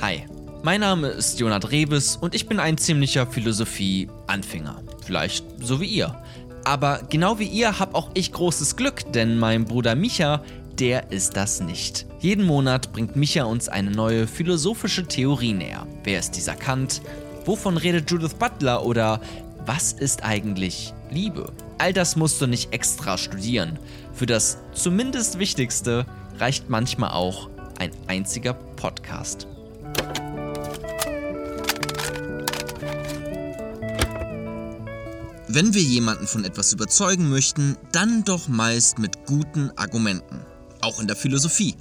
Hi, mein Name ist Jonat Rebes und ich bin ein ziemlicher Philosophie-Anfänger. Vielleicht so wie ihr. Aber genau wie ihr habe auch ich großes Glück, denn mein Bruder Micha, der ist das nicht. Jeden Monat bringt Micha uns eine neue philosophische Theorie näher. Wer ist dieser Kant? Wovon redet Judith Butler? Oder was ist eigentlich Liebe? All das musst du nicht extra studieren. Für das zumindest Wichtigste reicht manchmal auch ein einziger Podcast. Wenn wir jemanden von etwas überzeugen möchten, dann doch meist mit guten Argumenten. Auch in der Philosophie.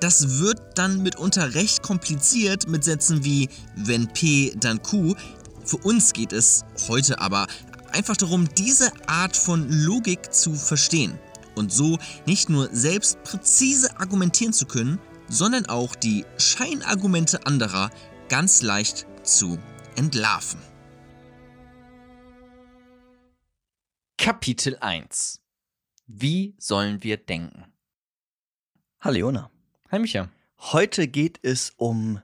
Das wird dann mitunter recht kompliziert mit Sätzen wie wenn P, dann Q. Für uns geht es heute aber einfach darum, diese Art von Logik zu verstehen und so nicht nur selbst präzise argumentieren zu können, sondern auch die Scheinargumente anderer ganz leicht zu entlarven. Kapitel 1 Wie sollen wir denken? Hallo Jona. Hi Micha. Heute geht es um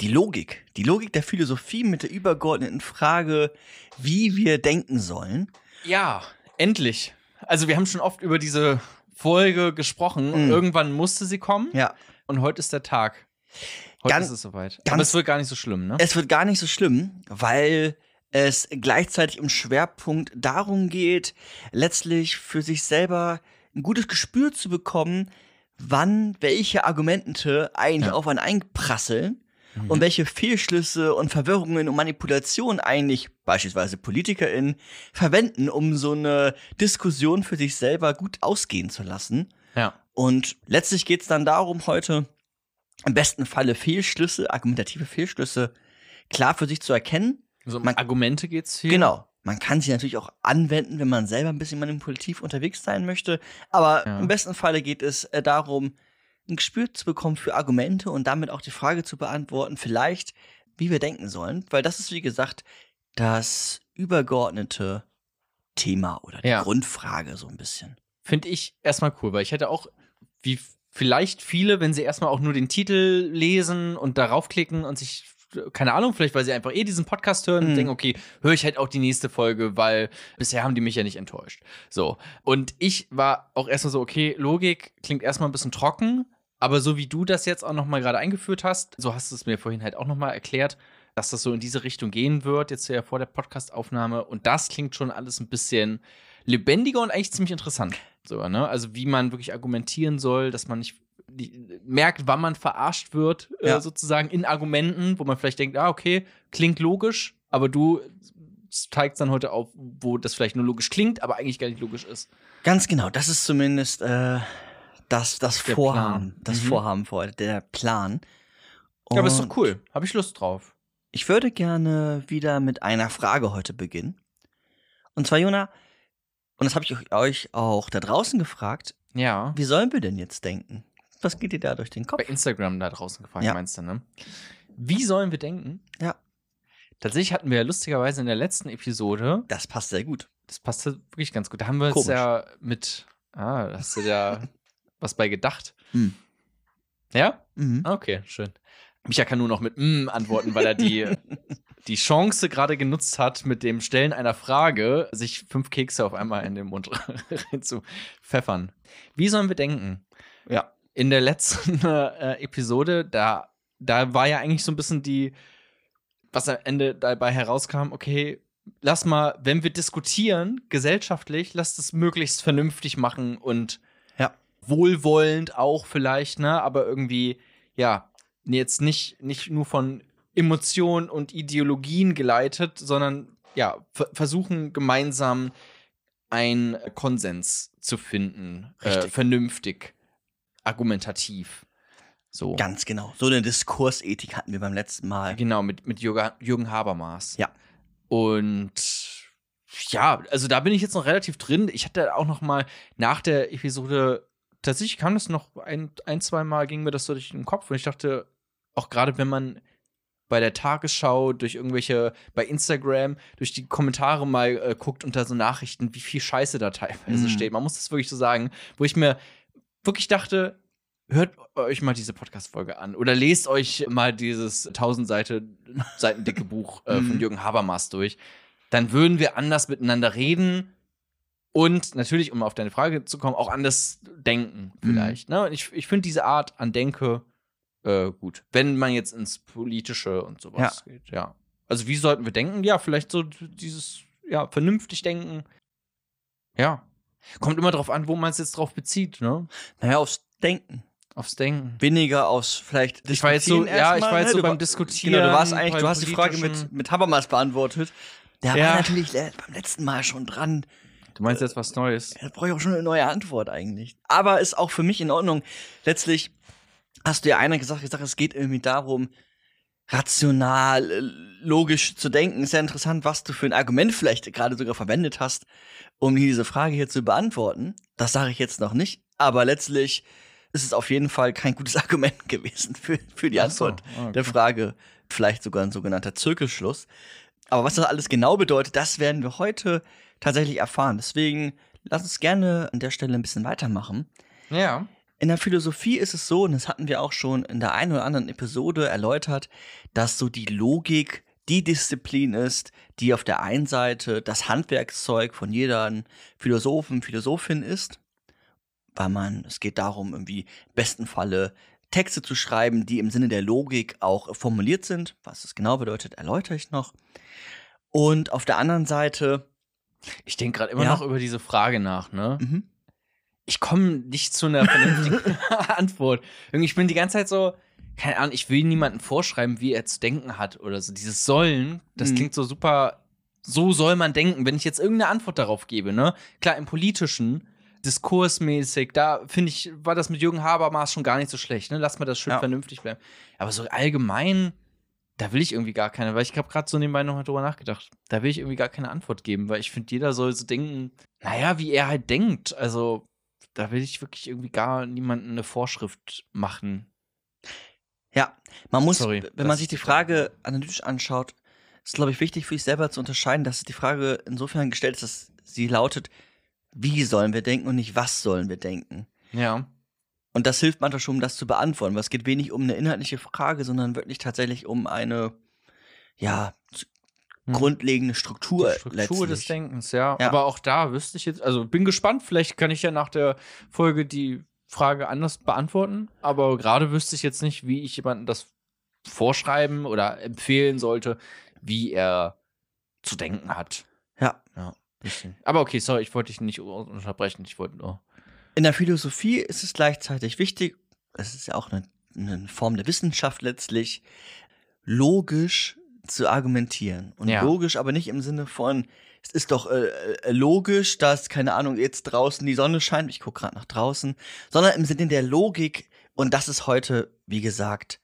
die Logik. Die Logik der Philosophie mit der übergeordneten Frage, wie wir denken sollen. Ja, endlich. Also wir haben schon oft über diese Folge gesprochen und Mm. irgendwann musste sie kommen Ja. Und heute ist der Tag. Heute Ganz- ist es soweit. ganz- Aber es wird gar nicht so schlimm, ne? Es wird gar nicht so schlimm, weil es gleichzeitig im Schwerpunkt darum geht, letztlich für sich selber ein gutes Gespür zu bekommen, wann welche Argumente eigentlich Ja. auf einen einprasseln Mhm. und welche Fehlschlüsse und Verwirrungen und Manipulationen eigentlich beispielsweise PolitikerInnen verwenden, um so eine Diskussion für sich selber gut ausgehen zu lassen. Ja. Und letztlich geht es dann darum, heute im besten Falle Fehlschlüsse, argumentative Fehlschlüsse klar für sich zu erkennen. So um man- Argumente geht's hier. Genau. Man kann sie natürlich auch anwenden, wenn man selber ein bisschen manipulativ unterwegs sein möchte. Aber Ja. im besten Falle geht es äh, darum, ein Gespür zu bekommen für Argumente und damit auch die Frage zu beantworten, vielleicht, wie wir denken sollen. Weil das ist, wie gesagt, das übergeordnete Thema oder die Ja. Grundfrage so ein bisschen. Finde ich erstmal cool, weil ich hätte auch, wie vielleicht viele, wenn sie erstmal auch nur den Titel lesen und darauf klicken und sich, keine Ahnung, vielleicht weil sie einfach eh diesen Podcast hören und Mhm. denken, okay, höre ich halt auch die nächste Folge, weil bisher haben die mich ja nicht enttäuscht. So. Und ich war auch erstmal so, okay, Logik klingt erstmal ein bisschen trocken, aber so wie du das jetzt auch nochmal gerade eingeführt hast, so hast du es mir vorhin halt auch nochmal erklärt, dass das so in diese Richtung gehen wird, jetzt ja vor der Podcastaufnahme. Und das klingt schon alles ein bisschen lebendiger und eigentlich ziemlich interessant. So, ne? Also wie man wirklich argumentieren soll, dass man nicht die, merkt, wann man verarscht wird, äh, Ja. sozusagen in Argumenten, wo man vielleicht denkt, ah, okay, klingt logisch, aber du zeigst dann heute auf, wo das vielleicht nur logisch klingt, aber eigentlich gar nicht logisch ist. Ganz genau, das ist zumindest äh, das, das Der Vorhaben. Plan. Das Mhm. Vorhaben vor der Plan. ja, aber ist Und doch cool. Habe ich Lust drauf. Ich würde gerne wieder mit einer Frage heute beginnen. Und zwar, Jona, und das habe ich euch auch da draußen gefragt, Ja. wie sollen wir denn jetzt denken? Was geht dir da durch den Kopf? Bei Instagram da draußen gefragt, Ja. meinst du, ne? Wie sollen wir denken? Ja. Tatsächlich hatten wir ja lustigerweise in der letzten Episode, Das passt sehr gut. das passte wirklich ganz gut. Da haben wir uns Komisch. ja mit, ah, da hast du ja was bei gedacht. Hm. Ja? Mhm. Okay, schön. Micha kann nur noch mit mm antworten, weil er die, die Chance gerade genutzt hat, mit dem Stellen einer Frage sich fünf Kekse auf einmal in den Mund zu pfeffern. Wie sollen wir denken? Ja. In der letzten äh, Episode, da, da war ja eigentlich so ein bisschen die, was am Ende dabei herauskam, okay, lass mal, wenn wir diskutieren, gesellschaftlich, lass das möglichst vernünftig machen und Ja. wohlwollend auch vielleicht, ne, aber irgendwie, ja, jetzt nicht, nicht nur von Emotionen und Ideologien geleitet, sondern ja, ver- versuchen gemeinsam einen Konsens zu finden, äh, Richtig. vernünftig, argumentativ. So. Ganz genau. So eine Diskursethik hatten wir beim letzten Mal. Genau, mit, mit Jürgen, Jürgen Habermas. Ja. Und ja, also da bin ich jetzt noch relativ drin. Ich hatte auch noch mal nach der Episode, tatsächlich kam das noch ein, ein zwei Mal, ging mir das so durch den Kopf. Und ich dachte, auch gerade wenn man bei der Tagesschau, durch irgendwelche, bei Instagram, durch die Kommentare mal äh, guckt unter so Nachrichten, wie viel Scheiße da teilweise Mhm. steht. Man muss das wirklich so sagen, wo ich mir wirklich dachte, hört euch mal diese Podcast-Folge an oder lest euch mal dieses 1000 Seite, Seiten dicke Buch äh, von Mhm. Jürgen Habermas durch. Dann würden wir anders miteinander reden und natürlich, um auf deine Frage zu kommen, auch anders denken vielleicht. Ne? Und ich, ich finde diese Art an Denke äh, gut. Wenn man jetzt ins Politische und sowas geht, ja. Also wie sollten wir denken? Ja, vielleicht so dieses, ja, vernünftig denken. Ja. Kommt immer drauf an, wo man es jetzt drauf bezieht, ne? Naja, aufs Denken. Aufs Denken. Weniger aus vielleicht Ich war jetzt so, ja, ich war jetzt ne? so Du beim Diskutieren. Genau, du warst eigentlich, du hast die Frage mit, mit Habermas beantwortet. Der Ja. war natürlich beim letzten Mal schon dran. Du meinst jetzt was Neues? Da brauche ich auch schon eine neue Antwort eigentlich. Aber ist auch für mich in Ordnung. Letztlich hast du ja einer gesagt, gesagt, es geht irgendwie darum, rational, äh, logisch zu denken. Ist ja interessant, was du für ein Argument vielleicht gerade sogar verwendet hast, um diese Frage hier zu beantworten. Das sage ich jetzt noch nicht. Aber letztlich ist es auf jeden Fall kein gutes Argument gewesen für, für die Ach so, Antwort okay. der Frage. Vielleicht sogar ein sogenannter Zirkelschluss. Aber was das alles genau bedeutet, das werden wir heute tatsächlich erfahren. Deswegen lass uns gerne an der Stelle ein bisschen weitermachen. Ja. In der Philosophie ist es so, und das hatten wir auch schon in der einen oder anderen Episode erläutert, dass so die Logik die Disziplin ist, die auf der einen Seite das Handwerkszeug von jeder Philosophen, Philosophin ist, weil man, es geht darum, irgendwie im besten Falle Texte zu schreiben, die im Sinne der Logik auch formuliert sind. Was das genau bedeutet, erläutere ich noch. Und auf der anderen Seite, Ich denke gerade immer Ja. noch über diese Frage nach, ne? mhm, Ich komme nicht zu einer vernünftigen Antwort. Irgendwie, ich bin die ganze Zeit so, keine Ahnung, ich will niemandem vorschreiben, wie er zu denken hat oder so. Dieses Sollen, das Mhm. klingt so super, so soll man denken. Wenn ich jetzt irgendeine Antwort darauf gebe, ne? Klar, im Politischen, diskursmäßig, da finde ich, war das mit Jürgen Habermas schon gar nicht so schlecht, ne? Lass mal das schön Ja. vernünftig bleiben. Aber so allgemein, da will ich irgendwie gar keine, weil ich habe gerade so nebenbei nochmal drüber nachgedacht. Da will ich irgendwie gar keine Antwort geben, weil ich finde, jeder soll so denken, naja, wie er halt denkt. Also, da will ich wirklich irgendwie gar niemanden eine Vorschrift machen. Ja, man muss, Sorry, wenn man sich die Frage analytisch anschaut, ist, glaube ich, wichtig für sich selber zu unterscheiden, dass die Frage insofern gestellt ist, dass sie lautet, wie sollen wir denken und nicht, was sollen wir denken. Ja. Und das hilft manchmal schon, um das zu beantworten, weil es geht wenig um eine inhaltliche Frage, sondern wirklich tatsächlich um eine, ja, Hm. grundlegende Struktur, Die Struktur des Denkens, ja. Ja. Aber auch da wüsste ich jetzt, also bin gespannt, vielleicht kann ich ja nach der Folge die Frage anders beantworten. Aber gerade wüsste ich jetzt nicht, wie ich jemandem das vorschreiben oder empfehlen sollte, wie er zu denken hat. Ja. Ja. Aber okay, sorry, ich wollte dich nicht unterbrechen. Ich wollte nur. In der Philosophie ist es gleichzeitig wichtig, es ist ja auch eine, eine Form der Wissenschaft letztlich, logisch zu argumentieren. Und Ja. logisch aber nicht im Sinne von, es ist doch äh, äh, logisch, dass, keine Ahnung, jetzt draußen die Sonne scheint, ich gucke gerade nach draußen, sondern im Sinne der Logik, und das ist heute, wie gesagt,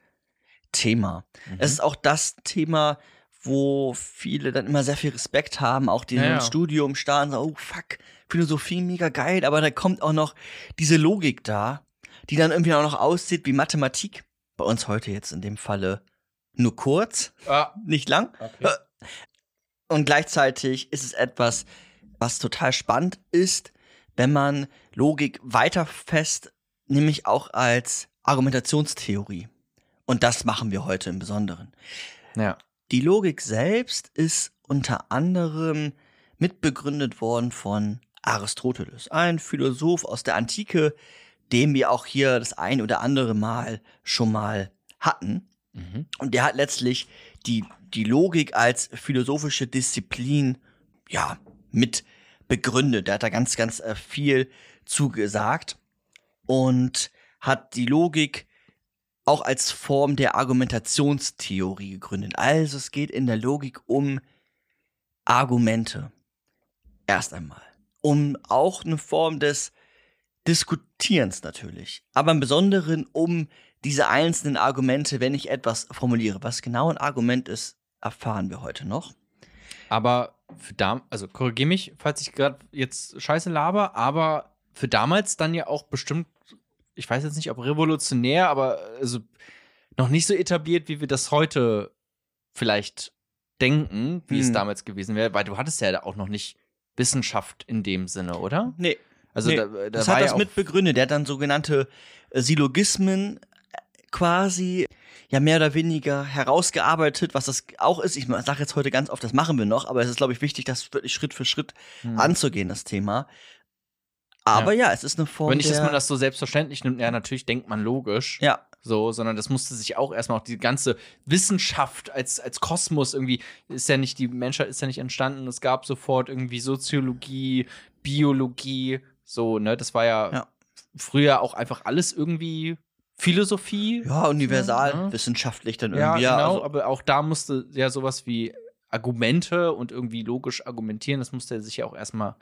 Thema. Mhm. Es ist auch das Thema, wo viele dann immer sehr viel Respekt haben, auch die Ja, im ja. Studium starren, so, oh fuck, Philosophie mega geil, aber da kommt auch noch diese Logik da, die dann irgendwie auch noch aussieht wie Mathematik. Bei uns heute jetzt in dem Falle nur kurz, Ah, nicht lang. okay. Und gleichzeitig ist es etwas, was total spannend ist, wenn man Logik weiter fest, nämlich auch als Argumentationstheorie. Und das machen wir heute im Besonderen. Ja. Die Logik selbst ist unter anderem mitbegründet worden von Aristoteles, ein Philosoph aus der Antike, den wir auch hier das ein oder andere Mal schon mal hatten. Mhm. Und der hat letztlich die, die Logik als philosophische Disziplin, ja, mit begründet. Der hat da ganz, ganz äh, viel zugesagt und hat die Logik auch als Form der Argumentationstheorie gegründet. Also es geht in der Logik um Argumente. Erst einmal. Um auch eine Form des Diskutierens natürlich. Aber im Besonderen um diese einzelnen Argumente, wenn ich etwas formuliere. Was genau ein Argument ist, erfahren wir heute noch. Aber für dam also korrigier mich, falls ich gerade jetzt scheiße laber, aber für damals dann ja auch bestimmt, ich weiß jetzt nicht, ob revolutionär, aber also noch nicht so etabliert, wie wir das heute vielleicht denken, wie es Hm. damals gewesen wäre, weil du hattest ja auch noch nicht Wissenschaft in dem Sinne, oder? Nee. Also Nee, da, da das hat ja das auch, mit begründet. Der hat dann sogenannte äh, Syllogismen quasi ja mehr oder weniger herausgearbeitet, was das auch ist. Ich sage jetzt heute ganz oft, das machen wir noch, aber es ist, glaube ich, wichtig, das wirklich Schritt für Schritt Hm. anzugehen, das Thema. Aber ja, es ist eine Form Aber nicht, dass man das so selbstverständlich nimmt. Ja, natürlich denkt man logisch. ja, So, sondern das musste sich auch erstmal auch die ganze Wissenschaft als, als Kosmos irgendwie, ist ja nicht, die Menschheit ist ja nicht entstanden. Es gab sofort irgendwie Soziologie, Biologie, so, ne? Das war ja, Ja. früher auch einfach alles irgendwie Philosophie. ja, universal, Ja. wissenschaftlich dann Ja, irgendwie. genau, also, aber auch da musste ja sowas wie Argumente und irgendwie logisch argumentieren, das musste er sich ja auch erstmal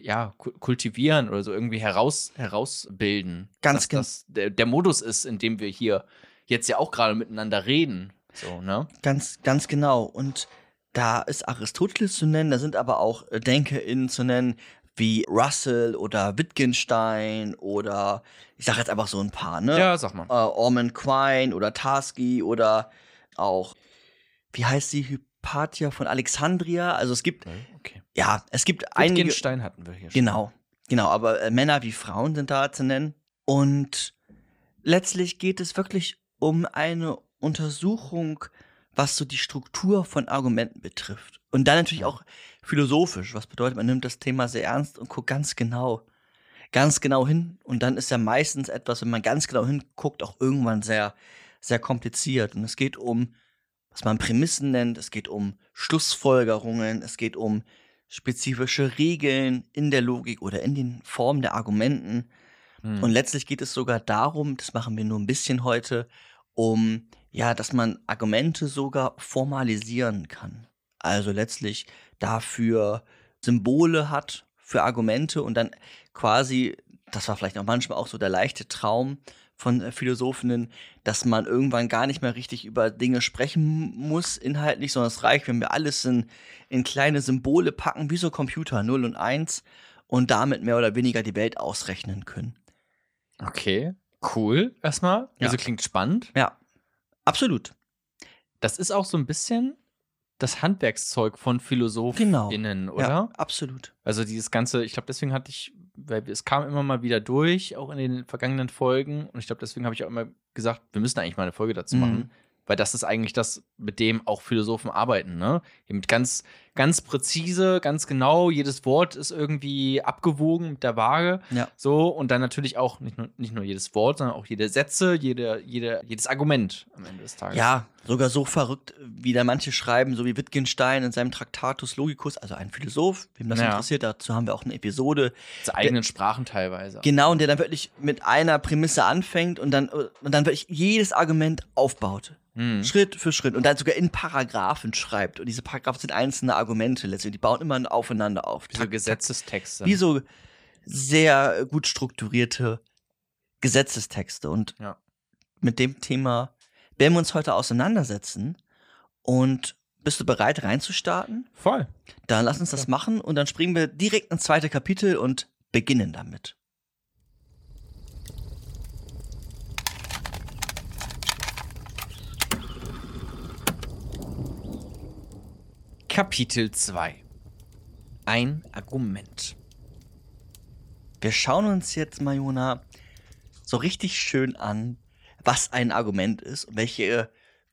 ja, ku- kultivieren oder so irgendwie heraus, herausbilden. Ganz dass gen- das der, der Modus ist, in dem wir hier jetzt ja auch gerade miteinander reden. So, ne? Ganz, ganz genau. Und da ist Aristoteles zu nennen, da sind aber auch äh, DenkerInnen zu nennen, wie Russell oder Wittgenstein oder ich sage jetzt einfach so ein paar, ne? Ja, sag mal. Äh, Ormond Quine oder Tarski oder auch, wie heißt sie, Hypatia von Alexandria. Also es gibt, Okay. ja, es gibt einige. Wittgenstein hatten wir hier schon. Genau, genau, aber äh, Männer wie Frauen sind da zu nennen. Und letztlich geht es wirklich um eine Untersuchung, was so die Struktur von Argumenten betrifft. Und dann natürlich auch philosophisch, was bedeutet, man nimmt das Thema sehr ernst und guckt ganz genau, ganz genau hin. Und dann ist ja meistens etwas, wenn man ganz genau hinguckt, auch irgendwann sehr, sehr kompliziert. Und es geht um, was man Prämissen nennt, es geht um Schlussfolgerungen, es geht um spezifische Regeln in der Logik oder in den Formen der Argumenten. Hm. Und letztlich geht es sogar darum, das machen wir nur ein bisschen heute, um ja, dass man Argumente sogar formalisieren kann. Also letztlich dafür Symbole hat für Argumente und dann quasi, das war vielleicht auch manchmal auch so der leichte Traum von äh, Philosophinnen, dass man irgendwann gar nicht mehr richtig über Dinge sprechen muss inhaltlich, sondern es reicht, wenn wir alles in, in kleine Symbole packen, wie so Computer 0 und 1 und damit mehr oder weniger die Welt ausrechnen können. Okay, cool erstmal. Ja. Also klingt spannend. Ja, absolut. Das ist auch so ein bisschen das Handwerkszeug von PhilosophInnen, oder? Ja, absolut. Also dieses ganze, ich glaube, deswegen hatte ich, weil es kam immer mal wieder durch, auch in den vergangenen Folgen. Und ich glaube, deswegen habe ich auch immer gesagt, wir müssen eigentlich mal eine Folge dazu Mhm. machen. Weil das ist eigentlich das, mit dem auch Philosophen arbeiten, ne? Eben ganz, ganz präzise, ganz genau, jedes Wort ist irgendwie abgewogen mit der Waage. Ja. So, und dann natürlich auch nicht nur, nicht nur jedes Wort, sondern auch jede Sätze, jede, jede, jedes Argument am Ende des Tages. Ja, sogar so verrückt, wie da manche schreiben, so wie Wittgenstein in seinem Traktatus Logicus, also ein Philosoph, wem das Ja. interessiert, dazu haben wir auch eine Episode. Zu eigenen Sprachen teilweise. Genau, und der dann wirklich mit einer Prämisse anfängt und dann, und dann wirklich jedes Argument aufbaut. Hm. Schritt für Schritt und dann sogar in Paragraphen schreibt. Und diese Paragraphen sind einzelne Argumente letztendlich. Die bauen immer aufeinander auf. Diese Gesetzestexte. Wie so sehr gut strukturierte Gesetzestexte. Und Ja. mit dem Thema werden wir uns heute auseinandersetzen. Und bist du bereit reinzustarten? Voll. Dann lass uns das machen und dann springen wir direkt ins zweite Kapitel und beginnen damit. Kapitel 2 Ein Argument. Wir schauen uns jetzt, Majona, so richtig schön an, was ein Argument ist und welche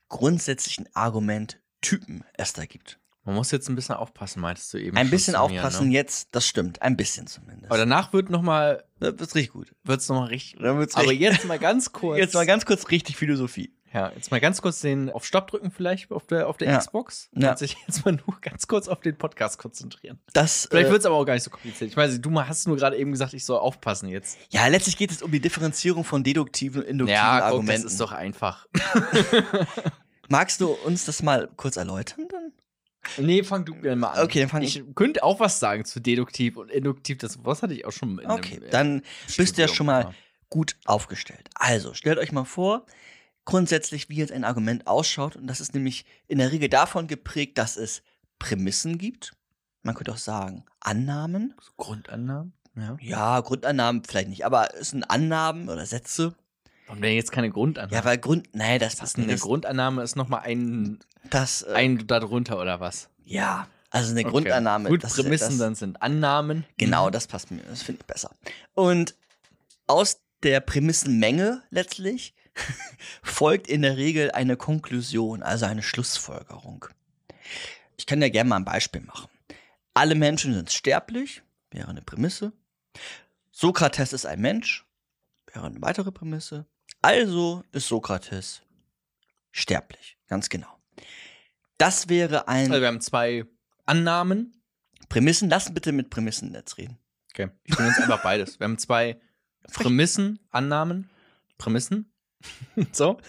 grundsätzlichen Argumenttypen es da gibt. Man muss jetzt ein bisschen aufpassen, meintest du eben. Ein bisschen mir, aufpassen ne? jetzt, das stimmt, ein bisschen zumindest. Aber danach wird noch mal, das wird richtig gut. wird's noch mal richtig. Wird's Aber richtig- jetzt mal ganz kurz. Jetzt mal ganz kurz richtig Philosophie. Ja, jetzt mal ganz kurz den auf Stopp drücken vielleicht auf der, auf der Ja. Xbox. Ja. Sich jetzt mal nur ganz kurz auf den Podcast konzentrieren. Das, Vielleicht äh, wird's aber auch gar nicht so kompliziert. Ich weiß nicht, du hast nur gerade eben gesagt, ich soll aufpassen jetzt. ja, letztlich geht es um die Differenzierung von deduktiven und induktiven Ja, Argumenten. das ist doch einfach. Magst du uns das mal kurz erläutern dann? nee, fang du gerne mal an. Okay, dann fang ich. könnte auch was sagen zu deduktiv und induktiv. Das was hatte ich auch schon in Okay, einem, äh, dann bist du ja Studium, schon mal ja. gut aufgestellt. Also, stellt euch mal vor, grundsätzlich, wie jetzt ein Argument ausschaut. Und das ist nämlich in der Regel davon geprägt, dass es Prämissen gibt. Man könnte auch sagen, Annahmen. Grundannahmen. Ja. Ja, Grundannahmen vielleicht nicht, aber es sind Annahmen oder Sätze. Und wenn jetzt keine Grundannahme. Ja, weil Grund, nee, das passt nicht. eine Grundannahme ist noch mal ein, das äh, ein darunter oder was? ja, Also eine Grundannahme. Gut, das- Prämissen das- dann sind Annahmen. Genau, das passt mir. Das finde ich besser. Und aus der Prämissenmenge letztlich folgt in der Regel eine Konklusion, also eine Schlussfolgerung. Ich kann ja gerne mal ein Beispiel machen. Alle Menschen sind sterblich, wäre eine Prämisse. Sokrates ist ein Mensch, wäre eine weitere Prämisse. Also ist Sokrates sterblich, ganz genau. Das wäre ein Also wir haben zwei Annahmen. Prämissen. Lass bitte mit Prämissen jetzt reden. Okay, ich jetzt einfach beides. Wir haben zwei Prämissen, Annahmen, Prämissen. so.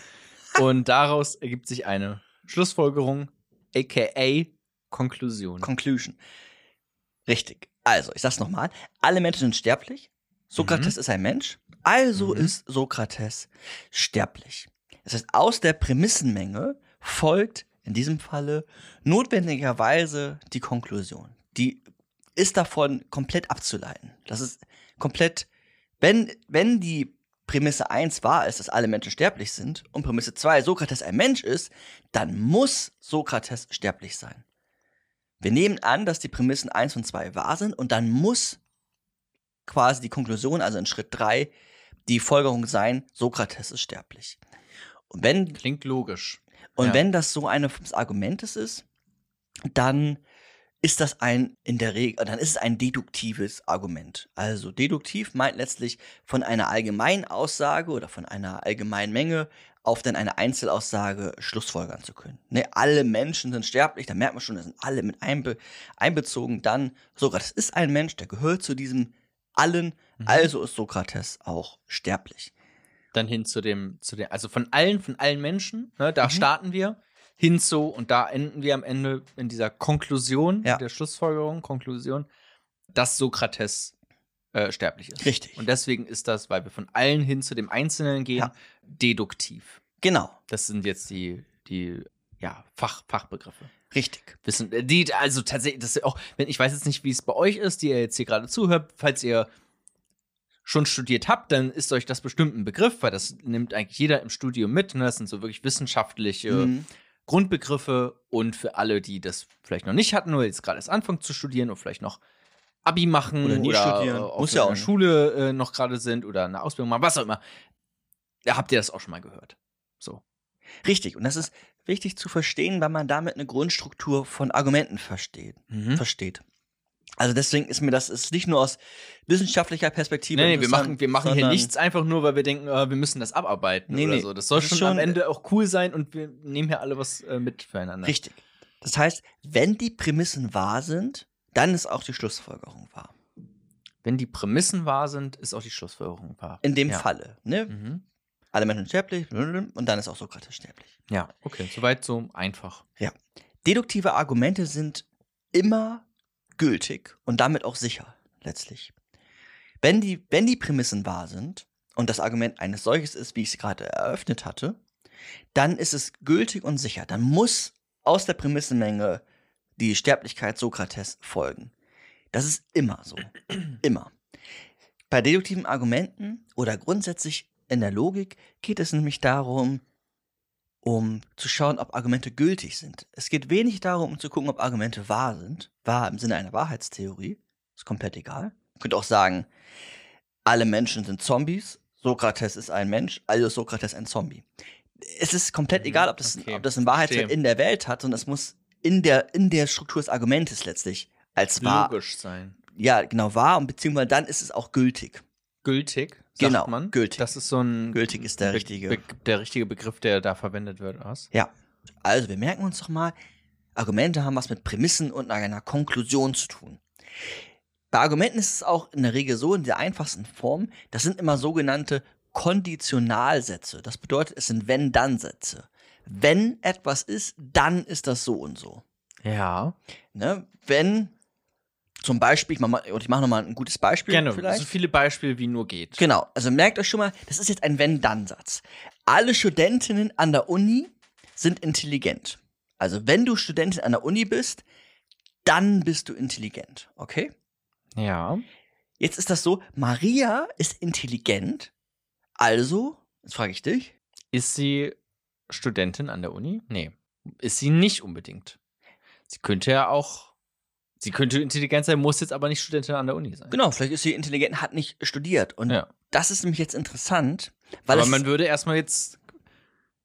Und daraus ergibt sich eine Schlussfolgerung, aka Konklusion. Conclusion. Richtig. Also, ich sag's nochmal. Alle Menschen sind sterblich. Sokrates ist ein Mensch. Also Mhm. ist Sokrates sterblich. Das heißt, aus der Prämissenmenge folgt in diesem Falle notwendigerweise die Konklusion. Die ist davon komplett abzuleiten. Das ist komplett, wenn, wenn die Prämisse 1 wahr ist, dass alle Menschen sterblich sind und Prämisse 2 Sokrates ein Mensch ist, dann muss Sokrates sterblich sein. Wir nehmen an, dass die Prämissen 1 und 2 wahr sind und dann muss quasi die Konklusion, also in Schritt 3, die Folgerung sein, Sokrates ist sterblich. Und wenn, Klingt logisch. und Ja. wenn das so eines Argumentes ist, dann ist das ein in der Regel, dann ist es ein deduktives Argument. Also deduktiv meint letztlich von einer allgemeinen Aussage oder von einer allgemeinen Menge auf dann eine Einzelaussage schlussfolgern zu können. Ne, alle Menschen sind sterblich, da merkt man schon, da sind alle mit einbe einbezogen. Dann, Sokrates ist ein Mensch, der gehört zu diesem allen, Mhm. also ist Sokrates auch sterblich. Dann hin zu dem, zu dem, also von allen, von allen Menschen, ne, da Mhm. starten wir hin zu und da enden wir am Ende in dieser Konklusion, Ja. der Schlussfolgerung, Konklusion, dass Sokrates äh, sterblich ist. Richtig. Und deswegen ist das, weil wir von allen hin zu dem Einzelnen gehen, Ja. deduktiv. Genau, Das sind jetzt die, die ja, Fach, Fachbegriffe. richtig. Wissen, äh, die, also tatsächlich, das auch, wenn ich weiß jetzt nicht, wie es bei euch ist, die ihr jetzt hier gerade zuhört, falls ihr schon studiert habt, dann ist euch das bestimmt ein Begriff, weil das nimmt eigentlich jeder im Studium mit. Ne? Das sind so wirklich wissenschaftliche Mhm. Grundbegriffe und für alle, die das vielleicht noch nicht hatten oder jetzt gerade erst anfangen zu studieren und vielleicht noch Abi machen Oder nie studieren. äh, auf Muss ja auch. Schule äh, noch gerade sind oder eine Ausbildung machen, was auch immer. Da habt ihr das auch schon mal gehört. So. Richtig. Und das ist wichtig zu verstehen, weil man damit eine Grundstruktur von Argumenten versteht. Mhm. versteht. Also deswegen ist mir das ist nicht nur aus wissenschaftlicher Perspektive. Nee, nee, wir machen, wir machen hier nichts einfach nur, weil wir denken, äh, wir müssen das abarbeiten Nee, oder nee. so. Das soll Das schon, schon- am Ende auch cool sein und wir nehmen hier alle was äh, mit füreinander. Richtig. Das heißt, wenn die Prämissen wahr sind, dann ist auch die Schlussfolgerung wahr. Wenn die Prämissen wahr sind, ist auch die Schlussfolgerung wahr. In dem ja. Falle. Ne? Mhm. Alle Menschen sterblich und dann ist auch Sokrates sterblich. Ja, okay, soweit so einfach. Deduktive Argumente sind immer gültig und damit auch sicher, letztlich. Wenn die, wenn die Prämissen wahr sind und das Argument eines solches ist, wie ich es gerade eröffnet hatte, dann ist es gültig und sicher. Dann muss aus der Prämissenmenge die Sterblichkeit Sokrates folgen. Das ist immer so. immer. Bei deduktiven Argumenten oder grundsätzlich in der Logik geht es nämlich darum, um zu schauen, ob Argumente gültig sind. Es geht wenig darum, um zu gucken, ob Argumente wahr sind. Wahr im Sinne einer Wahrheitstheorie. Ist komplett egal. Man könnte auch sagen, alle Menschen sind Zombies. Sokrates ist ein Mensch, also ist Sokrates ein Zombie. Es ist komplett Mhm, egal, ob das, okay, ob das einen Wahrheitswert in der Welt hat, sondern es muss in der, in der Struktur des Argumentes letztlich als wahr. Logisch sein. Ja, genau, wahr und beziehungsweise dann ist es auch gültig. Gültig, sagt Genau, man. gültig. Das ist so ein Gültig ist der richtige. Be der richtige Begriff, der da verwendet wird. Was? Ja, also wir merken uns doch mal, Argumente haben was mit Prämissen und einer Konklusion zu tun. Bei Argumenten ist es auch in der Regel so, in der einfachsten Form, das sind immer sogenannte Konditionalsätze. Das bedeutet, es sind Wenn-Dann-Sätze. Wenn etwas ist, dann ist das so und so. Ja. Ne? Wenn zum Beispiel, ich mache ich mach nochmal ein gutes Beispiel Gerne. vielleicht. So viele Beispiele wie nur geht. Genau, also merkt euch schon mal, das ist jetzt ein Wenn-Dann-Satz. Alle Studentinnen an der Uni sind intelligent. Also wenn du Studentin an der Uni bist, dann bist du intelligent, okay? Ja. Jetzt ist das so, Maria ist intelligent, also, jetzt frage ich dich, Ist sie Studentin an der Uni? Nee. Ist sie nicht unbedingt. Sie könnte ja auch Sie könnte intelligent sein, muss jetzt aber nicht Studentin an der Uni sein. Genau, vielleicht ist sie intelligent hat nicht studiert. Und Ja. das ist nämlich jetzt interessant, weil aber es man würde erstmal jetzt.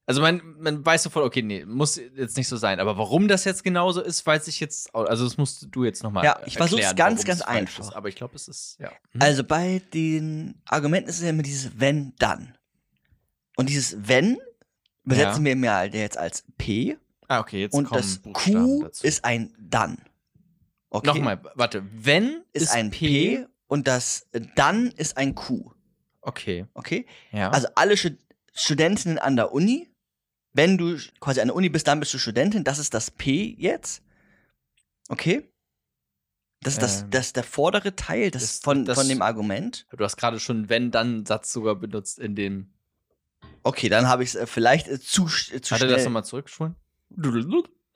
Also man, man weiß sofort, okay, nee, muss jetzt nicht so sein. Aber warum das jetzt genauso ist, weiß ich jetzt. Also das musst du jetzt nochmal. Ja, ich versuch's ganz, ganz falsch einfach. Ist. Aber ich glaube, es ist. Ja. Mhm. Also bei den Argumenten ist es ja immer dieses wenn, dann. Und dieses wenn übersetzen wir mir jetzt als P ah, okay, jetzt und das Q dazu. ist ein dann. Okay? Nochmal, warte. Wenn Ist, ein P, und das dann ist ein Q. Okay. Okay? Ja. Also alle Stud Studentinnen an der Uni, wenn du quasi an der Uni bist, dann bist du Studentin, das ist das P jetzt. Okay? Das ist das, Ähm, das ist der vordere Teil des, das- von, das- von dem Argument. du hast gerade schon wenn-dann-Satz sogar benutzt in dem. Okay, dann habe ich es äh, vielleicht äh, zu, äh, zu Hat er schnell. das nochmal zurückspulen?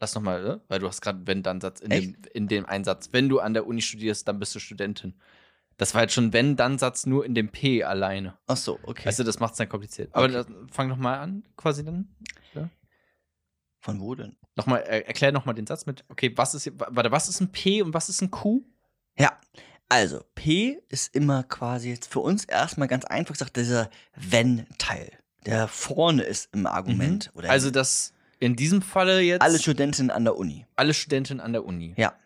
Lass nochmal, ne? weil du hast gerade wenn-dann-Satz in Echt? dem, in dem Einsatz. Wenn du an der Uni studierst, dann bist du Studentin. Das war jetzt schon wenn-dann-Satz nur in dem P alleine. Ach so, okay. Du, das macht es dann kompliziert. Aber Okay. das, fang nochmal an, quasi dann. Von wo denn? Nochmal, äh, erklär nochmal den Satz mit, okay, was ist, wa- warte, was ist ein P und was ist ein Q? Ja, also P ist immer quasi jetzt für uns erstmal ganz einfach gesagt dieser Wenn-Teil, der vorne ist im Argument. Oder Also das, in diesem Falle jetzt alle Studentinnen an der Uni. alle Studentinnen an der Uni. Ja.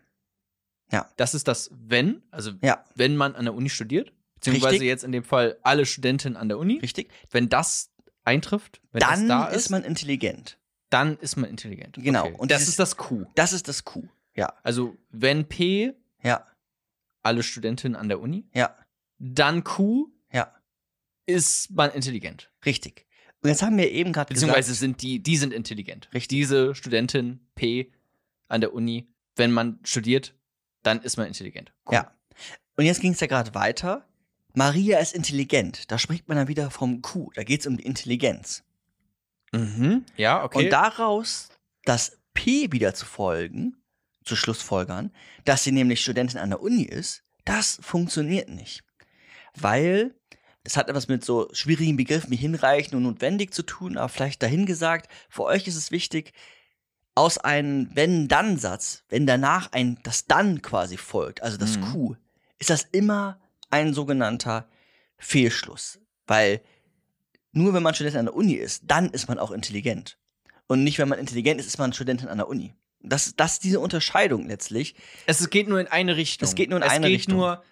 Ja. Das ist das Wenn, also Ja, wenn man an der Uni studiert, beziehungsweise Richtig. jetzt in dem Fall alle Studentinnen an der Uni. richtig. Wenn das eintrifft, wenn Dann das da ist, ist, man intelligent. dann ist man intelligent. Genau. Okay. Und das ist das Q. Das ist das Q. Ja, Also wenn P ja, alle Studentinnen an der Uni, ja, dann Q ja, ist man intelligent. richtig. Und jetzt haben wir eben gerade Beziehungsweise gesagt, sind die, die sind intelligent. Richtig. Diese Studentin P an der Uni, wenn man studiert, dann ist man intelligent. Cool. ja. Und jetzt ging es ja gerade weiter. Maria ist intelligent. Da spricht man dann wieder vom Q. Da geht es um die Intelligenz. Mhm. Ja, okay. Und daraus das P wieder zu folgen, zu Schlussfolgern, dass sie nämlich Studentin an der Uni ist, das funktioniert nicht. Weil das hat etwas mit so schwierigen Begriffen wie hinreichend und notwendig zu tun, aber vielleicht dahingesagt, für euch ist es wichtig, aus einem Wenn-Dann-Satz, wenn danach ein das Dann quasi folgt, also das Mhm. Q, ist das immer ein sogenannter Fehlschluss. Weil nur wenn man Studentin an der Uni ist, dann ist man auch intelligent. Und nicht, wenn man intelligent ist, ist man Studentin an der Uni. Das, das ist diese Unterscheidung letztlich. es geht nur in eine Richtung. Es geht nur in es eine geht Richtung. nur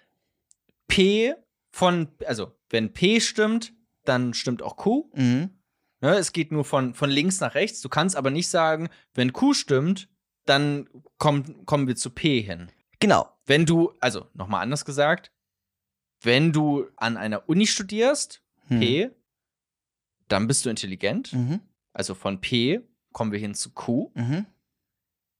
P von, also wenn P stimmt, dann stimmt auch Q. Mhm. Ne, es geht nur von, von links nach rechts. Du kannst aber nicht sagen, wenn Q stimmt, dann komm, kommen wir zu P hin. Genau. Wenn du, also nochmal anders gesagt, wenn du an einer Uni studierst, Hm. P, dann bist du intelligent. Mhm. Also von P kommen wir hin zu Q. Mhm.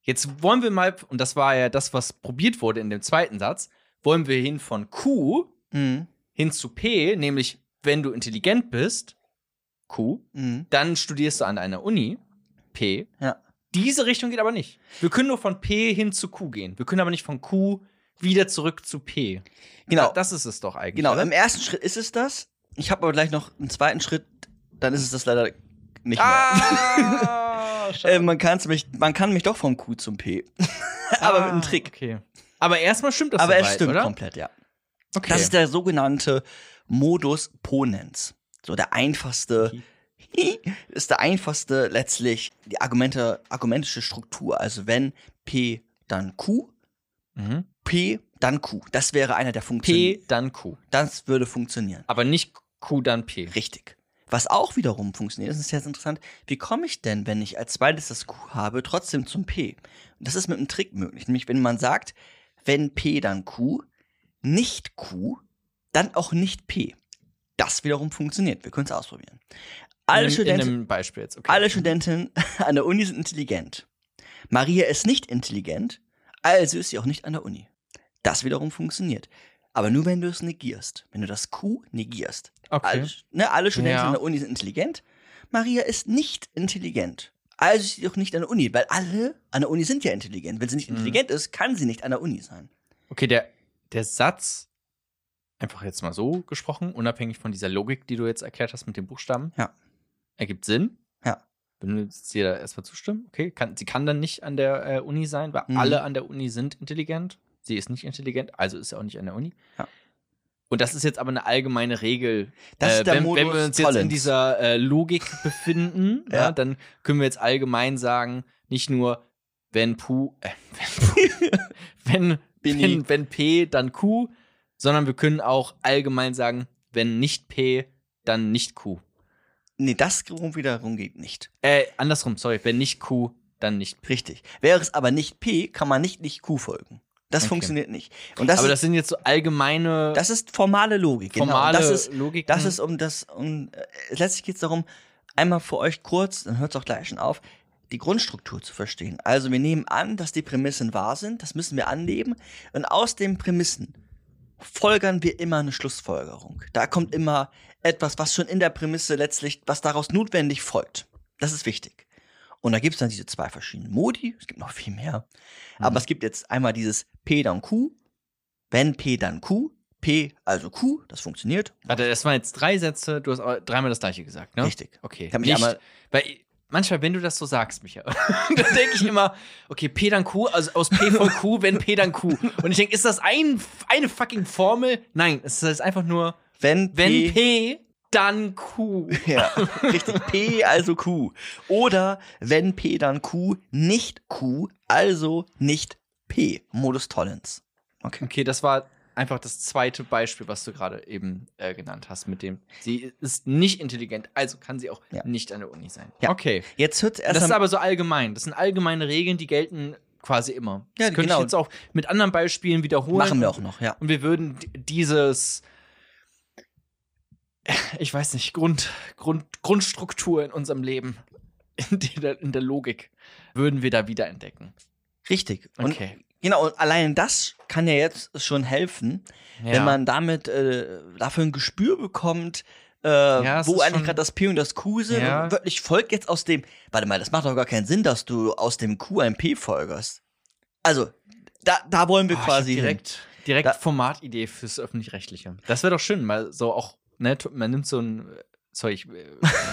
Jetzt wollen wir mal, und das war ja das, was probiert wurde in dem zweiten Satz, wollen wir hin von Q Mhm. Hin zu P, nämlich wenn du intelligent bist, Q, Mhm. dann studierst du an einer Uni, P. Ja. Diese Richtung geht aber nicht. Wir können nur von P hin zu Q gehen. Wir können aber nicht von Q wieder zurück zu P. Genau. Da- Das ist es doch eigentlich. Genau. oder? Im ersten Schritt ist es das. Ich habe aber gleich noch einen zweiten Schritt, dann ist es das leider nicht Ah, mehr. Äh, man, kann's mich, man kann mich doch vom Q zum P. aber mit einem Trick. Okay. Aber erstmal stimmt das aber soweit, es stimmt oder? komplett, ja. Okay. Das ist der sogenannte Modus Ponens. So der einfachste, ist der einfachste letztlich die Argumente, argumentische Struktur. Also wenn P dann Q, mhm. P dann Q. Das wäre einer der Funktionen. P, dann Q. Das würde funktionieren. Aber nicht Q, dann P. Richtig. Was auch wiederum funktioniert, das ist jetzt interessant, wie komme ich denn, wenn ich als zweites das Q habe, trotzdem zum P? Und das ist mit einem Trick möglich. Nämlich, wenn man sagt, wenn P dann Q, nicht Q, dann auch nicht P. Das wiederum funktioniert. Wir können es ausprobieren. Alle, in, in Studenten, jetzt. Okay. alle Studentinnen an der Uni sind intelligent. Maria ist nicht intelligent, also ist sie auch nicht an der Uni. Das wiederum funktioniert. Aber nur, wenn du es negierst. Wenn du das Q negierst. Okay. Alle, ne, alle Studenten Ja. an der Uni sind intelligent. Maria ist nicht intelligent. Also ist sie auch nicht an der Uni, weil alle an der Uni sind ja intelligent. Wenn sie nicht Mhm. intelligent ist, kann sie nicht an der Uni sein. Okay, der, der Satz, einfach jetzt mal so gesprochen, unabhängig von dieser Logik, die du jetzt erklärt hast mit den Buchstaben, Ja. ergibt Sinn. Ja. Wenn dir da erstmal zustimmen, okay, kann, sie kann dann nicht an der äh, Uni sein, weil Mhm. alle an der Uni sind intelligent. Sie ist nicht intelligent, also ist sie auch nicht an der Uni. Ja. Und das ist jetzt aber eine allgemeine Regel. Das ist der wenn, Modus wenn wir uns jetzt in Tollens. dieser äh, Logik befinden, ja. Ja. dann können wir jetzt allgemein sagen, nicht nur wenn Pu, äh, wenn, Pu, wenn, Bini. wenn, wenn P, dann Q, sondern wir können auch allgemein sagen, wenn nicht P, dann nicht Q. Nee, das wiederum geht nicht. Äh, andersrum, sorry, wenn nicht Q, dann nicht P. Richtig. Wäre es aber nicht P, kann man nicht nicht Q folgen. Das Okay. funktioniert nicht. Und das, aber ist, das sind jetzt so allgemeine, das ist formale Logik. formale genau. Und das ist, Logik. das ist um das, um, äh, letztlich geht es darum, einmal für euch kurz, dann hört es auch gleich schon auf, die Grundstruktur zu verstehen. Also wir nehmen an, dass die Prämissen wahr sind, das müssen wir annehmen. Und aus den Prämissen folgern wir immer eine Schlussfolgerung. Da kommt immer etwas, was schon in der Prämisse letztlich, was daraus notwendig folgt. Das ist wichtig. Und da gibt es dann diese zwei verschiedenen Modi, es gibt noch viel mehr. Aber es gibt jetzt einmal dieses P dann Q, wenn P dann Q, P also Q, das funktioniert. Warte, das waren jetzt drei Sätze, du hast dreimal das gleiche gesagt, ne? Richtig. Okay. Nicht, einmal- weil manchmal, wenn du das so sagst, Micha, dann denke ich immer, okay, P dann Q, also aus P voll Q, wenn P dann Q. Und ich denke, ist das ein, eine fucking Formel? Nein, es ist einfach nur, Wenn, wenn P, P, dann Q. Ja, richtig. P also Q. Oder wenn P dann Q, nicht Q, also nicht P. Modus Tollens. Okay. Okay, das war einfach das zweite Beispiel, was du gerade eben äh, genannt hast, mit dem sie ist nicht intelligent, also kann sie auch Ja. nicht an der Uni sein. Ja. Okay. Jetzt hört erst Das ist aber so allgemein. Das sind allgemeine Regeln, die gelten quasi immer. Ja, das könnte genau. ich jetzt auch mit anderen Beispielen wiederholen. machen wir auch noch, ja. Und wir würden dieses, ich weiß nicht, Grund, Grund, Grundstruktur in unserem Leben, in der, in der Logik, würden wir da wiederentdecken. Richtig. Und Okay. Genau, und allein das kann ja jetzt schon helfen, wenn man damit äh, dafür ein Gespür bekommt, äh, Ja, wo eigentlich gerade das P und das Q sind. Ja. Und wirklich folgt jetzt aus dem. Warte mal, das macht doch gar keinen Sinn, dass du aus dem Q ein P folgerst. Also, da, da wollen wir Oh, quasi hin. direkt, direkt Da- Formatidee fürs Öffentlich-Rechtliche. Das wäre doch schön, weil so auch, ne, man nimmt so ein, sorry, ich, äh,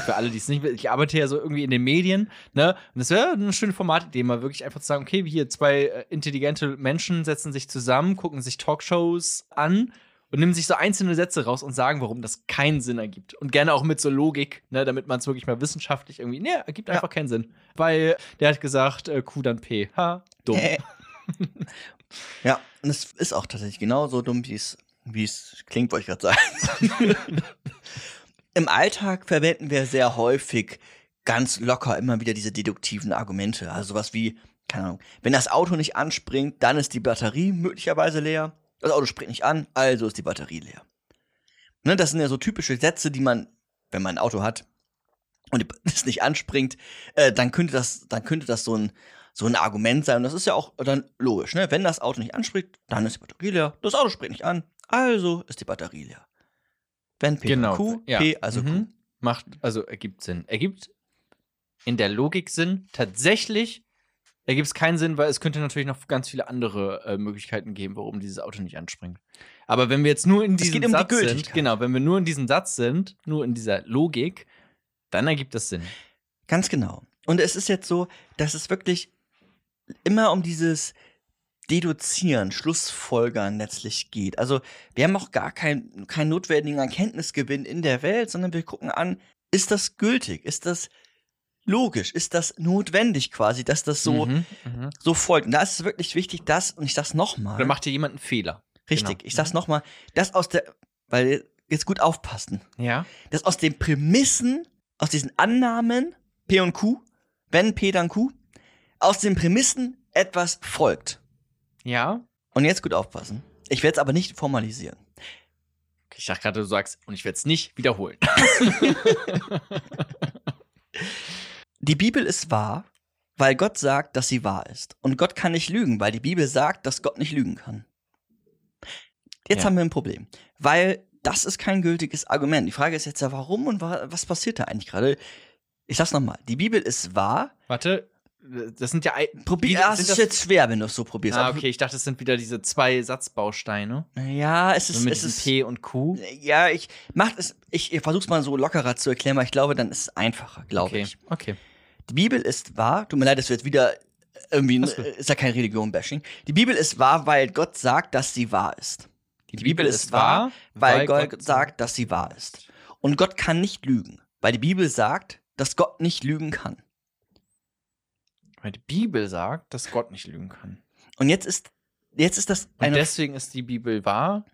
für alle, die es nicht, ich arbeite ja so irgendwie in den Medien, ne, und das wäre eine schöne Formatidee, mal wirklich einfach zu sagen, okay, hier zwei äh, intelligente Menschen setzen sich zusammen, gucken sich Talkshows an und nehmen sich so einzelne Sätze raus und sagen, warum das keinen Sinn ergibt. Und gerne auch mit so Logik, ne, damit man es wirklich mal wissenschaftlich irgendwie, ne, ergibt Ja. einfach keinen Sinn. Weil der hat gesagt, äh, Q dann P. Ha, dumm. Äh. ja, und es ist auch tatsächlich genauso dumm, wie es wie es klingt, wollte ich gerade sagen. Im Alltag verwenden wir sehr häufig ganz locker immer wieder diese deduktiven Argumente. Also was wie, keine Ahnung, wenn das Auto nicht anspringt, dann ist die Batterie möglicherweise leer. Das Auto springt nicht an, also ist die Batterie leer. Ne, das sind ja so typische Sätze, die man, wenn man ein Auto hat und es nicht anspringt, äh, dann könnte das, dann könnte das so ein, so ein Argument sein. Und das ist ja auch dann logisch, ne? Wenn das Auto nicht anspringt, dann ist die Batterie leer. Das Auto springt nicht an, also ist die Batterie leer. Wenn P Genau. Q, ja. P also Q. Mhm. Macht, also ergibt Sinn. Ergibt in der Logik Sinn. Tatsächlich ergibt es keinen Sinn, weil es könnte natürlich noch ganz viele andere äh, Möglichkeiten geben, warum dieses Auto nicht anspringt. Aber wenn wir jetzt nur in diesem um die Satz sind, Gültigkeit. genau, wenn wir nur in diesem Satz sind, nur in dieser Logik, dann ergibt das Sinn. Ganz genau. Und es ist jetzt so, dass es wirklich immer um dieses Deduzieren, Schlussfolgern letztlich geht. Also wir haben auch gar keinen keinen notwendigen Erkenntnisgewinn in der Welt, sondern wir gucken an, ist das gültig? Ist das logisch? Ist das notwendig quasi, dass das so, Mhm, mhm. so folgt? Und da ist es wirklich wichtig, dass, und ich sag's nochmal. Oder macht hier jemand einen Fehler? Richtig, Genau. ich sag's nochmal, das aus der, weil jetzt gut aufpassen, Ja. dass aus den Prämissen, aus diesen Annahmen, P und Q, wenn P dann Q, aus den Prämissen etwas folgt. Ja. Und jetzt gut aufpassen. Ich werde es aber nicht formalisieren. Ich dachte gerade, du sagst, und ich werde es nicht wiederholen. Die Bibel ist wahr, weil Gott sagt, dass sie wahr ist. Und Gott kann nicht lügen, weil die Bibel sagt, dass Gott nicht lügen kann. Jetzt Ja. haben wir ein Problem, weil das ist kein gültiges Argument. Die Frage ist jetzt ja, warum und wa was passiert da eigentlich gerade? Ich sag's nochmal, die Bibel ist wahr. Warte, das sind ja. Probier, ja, es sind ist das- jetzt schwer, wenn du es so probierst. Ah, okay, ich dachte, es sind wieder diese zwei Satzbausteine. Ja, es So ist, mit es ist P und Q. Ja, ich mach es, ich, ich versuch's mal so lockerer zu erklären, weil ich glaube, dann ist es einfacher, glaube okay. ich. Okay. Die Bibel ist wahr. Tut mir leid, dass wir jetzt wieder irgendwie ist ja kein Religion-Bashing. Die Bibel ist wahr, weil Gott sagt, dass sie wahr ist. Die, Bibel, ist wahr, weil, Gott, sagt, dass sie wahr ist. Und Gott kann nicht lügen, weil die Bibel sagt, dass Gott nicht lügen kann. Weil die Bibel sagt, dass Gott nicht lügen kann. Und jetzt ist jetzt ist das Und deswegen ist die Bibel wahr,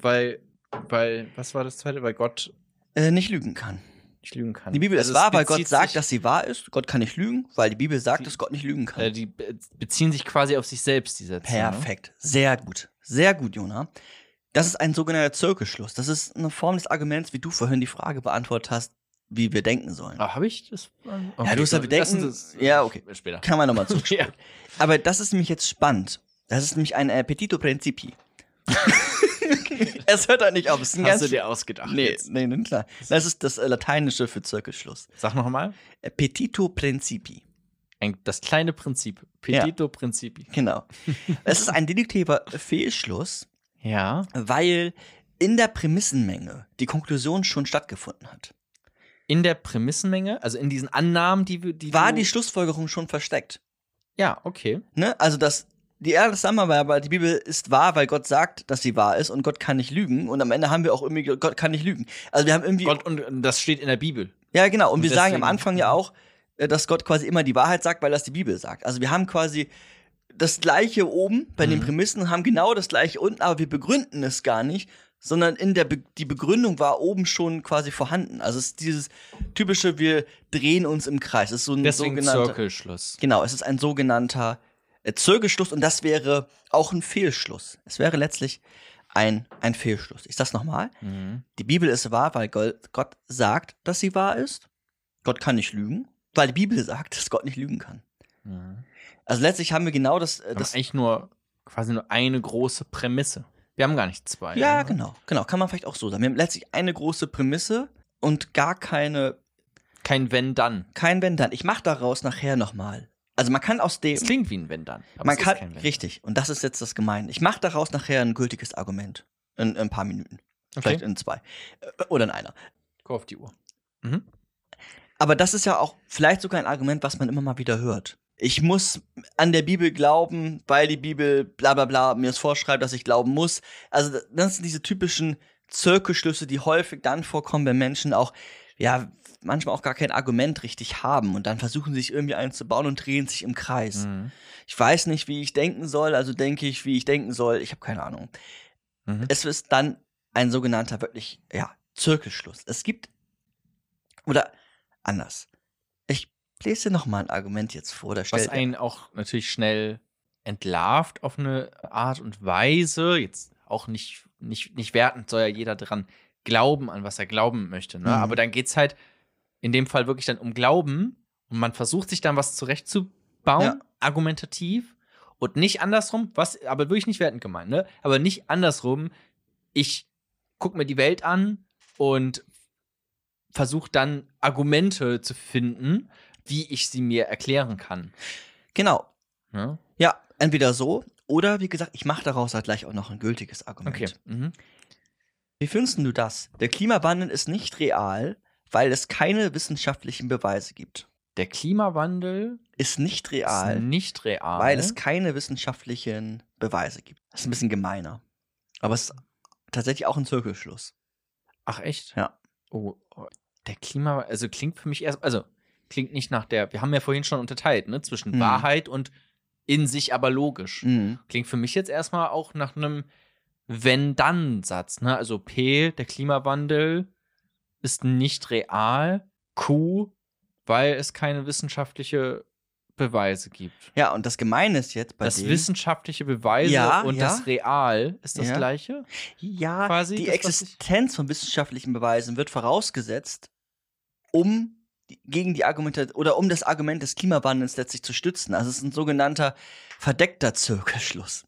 weil, weil, was war das zweite? Weil Gott äh, nicht lügen kann. nicht lügen kann. Die Bibel Also ist wahr, weil Gott sagt, dass sie wahr ist. Gott kann nicht lügen, weil die Bibel sagt, Die- dass Gott nicht lügen kann. äh, die be- beziehen sich quasi auf sich selbst, die Sätze. Ne? Perfekt. Sehr gut. Sehr gut, Jona. Das ist ein sogenannter Zirkelschluss. Das ist eine Form des Arguments, wie du vorhin die Frage beantwortet hast, wie wir denken sollen. Ah, habe ich das? Ja, du hast ja bedenken- das- ja, okay. Später. Kann man nochmal zurückspulen. Ja. Aber das ist nämlich jetzt spannend. Das ist nämlich ein Appetito Principi. es hört halt nicht auf. Es ist ein Hast du dir ausgedacht? Nee, jetzt? nee, nee, klar. Das ist das äh, Lateinische für Zirkelschluss. Sag noch mal. Appetito Principi. Ein, das kleine Prinzip. Petito Principi. Genau. es ist ein deduktiver Fehlschluss, Ja. weil in der Prämissenmenge die Konklusion schon stattgefunden hat. In der Prämissenmenge, also in diesen Annahmen, die wir. Die War die Schlussfolgerung schon versteckt? Ja, okay. Ne? Also das, die Erde des aber die Bibel ist wahr, weil Gott sagt, dass sie wahr ist und Gott kann nicht lügen. Und am Ende haben wir auch irgendwie, Gott kann nicht lügen. Also wir haben irgendwie. Gott, und das steht in der Bibel. Ja, genau. Und, Und wir sagen am Anfang ja auch, äh, dass Gott quasi immer die Wahrheit sagt, weil das die Bibel sagt. Also wir haben quasi das gleiche oben bei den Mhm. Prämissen, haben genau das gleiche unten, aber wir begründen es gar nicht, sondern in der Be die Begründung war oben schon quasi vorhanden. Also es ist dieses typische, wir drehen uns im Kreis. Es ist so ein Deswegen sogenannter. Zirkelschluss. Genau, es ist ein sogenannter äh, Zirkelschluss und das wäre auch ein Fehlschluss. Es wäre letztlich ein, ein Fehlschluss. Ich sag's nochmal. Mhm. Die Bibel ist wahr, weil Gott sagt, dass sie wahr ist. Gott kann nicht lügen, weil die Bibel sagt, dass Gott nicht lügen kann. Mhm. Also letztlich haben wir genau das. äh, das haben eigentlich nur quasi nur eine große Prämisse. Wir haben gar nicht zwei. ja, ne? genau, genau. Kann man vielleicht auch so sagen. Wir haben letztlich eine große Prämisse und gar keine, Kein Wenn dann. kein Wenn dann. Ich mache daraus nachher nochmal. Also man kann aus dem. Es klingt wie ein Wenn dann. aber man es ist kann, kein Wenn. richtig, und das ist jetzt das Gemeine. Ich mache daraus nachher ein gültiges Argument. In, in ein paar Minuten. Vielleicht Okay. in zwei. Äh, Oder in einer. Guck auf die Uhr. Aber das ist ja auch vielleicht sogar ein Argument, was man immer mal wieder hört. Ich muss an der Bibel glauben, weil die Bibel bla bla bla mir es vorschreibt, dass ich glauben muss. Also das sind diese typischen Zirkelschlüsse, die häufig dann vorkommen, wenn Menschen auch, ja, manchmal auch gar kein Argument richtig haben und dann versuchen sie sich irgendwie einzubauen und drehen sich im Kreis. Mhm. Ich weiß nicht, wie ich denken soll, also denke ich, wie ich denken soll. Ich habe keine Ahnung. Mhm. Es ist dann ein sogenannter wirklich, ja, Zirkelschluss. Es gibt, oder anders. Lese dir noch mal ein Argument jetzt vor. Da Was einen auch natürlich schnell entlarvt auf eine Art und Weise. Jetzt auch nicht, nicht, nicht wertend soll ja jeder dran glauben, an was er glauben möchte. Ne? Mhm. Aber dann geht es halt in dem Fall wirklich dann um Glauben und man versucht sich dann was zurechtzubauen, Ja. argumentativ und nicht andersrum, was aber wirklich nicht wertend gemeint, ne? Aber nicht andersrum, ich gucke mir die Welt an und versuche dann Argumente zu finden, wie ich sie mir erklären kann. genau. Ne? Ja, entweder so oder wie gesagt, ich mache daraus halt gleich auch noch ein gültiges Argument. Okay. Mhm. Wie findest du das? Der Klimawandel ist nicht real, weil es keine wissenschaftlichen Beweise gibt. Der Klimawandel Ist nicht real, ist nicht real. weil es keine wissenschaftlichen Beweise gibt. Das ist ein bisschen gemeiner. Aber es ist tatsächlich auch ein Zirkelschluss. Ach echt? Ja. Oh, oh, der Klimawandel, also klingt für mich erst, also klingt nicht nach der, wir haben ja vorhin schon unterteilt, ne, zwischen Mhm. Wahrheit und in sich aber logisch. Mhm. Klingt für mich jetzt erstmal auch nach einem Wenn-Dann-Satz, ne? Also P, der Klimawandel ist nicht real. Q, weil es keine wissenschaftliche Beweise gibt. Ja, und das Gemeine ist jetzt bei das dem, wissenschaftliche Beweise Ja, und ja. das Real ist das Ja. gleiche? Ja, quasi die das, Existenz von wissenschaftlichen Beweisen wird vorausgesetzt, um gegen die Argumente oder um das Argument des Klimawandels letztlich zu stützen. Also es ist ein sogenannter verdeckter Zirkelschluss.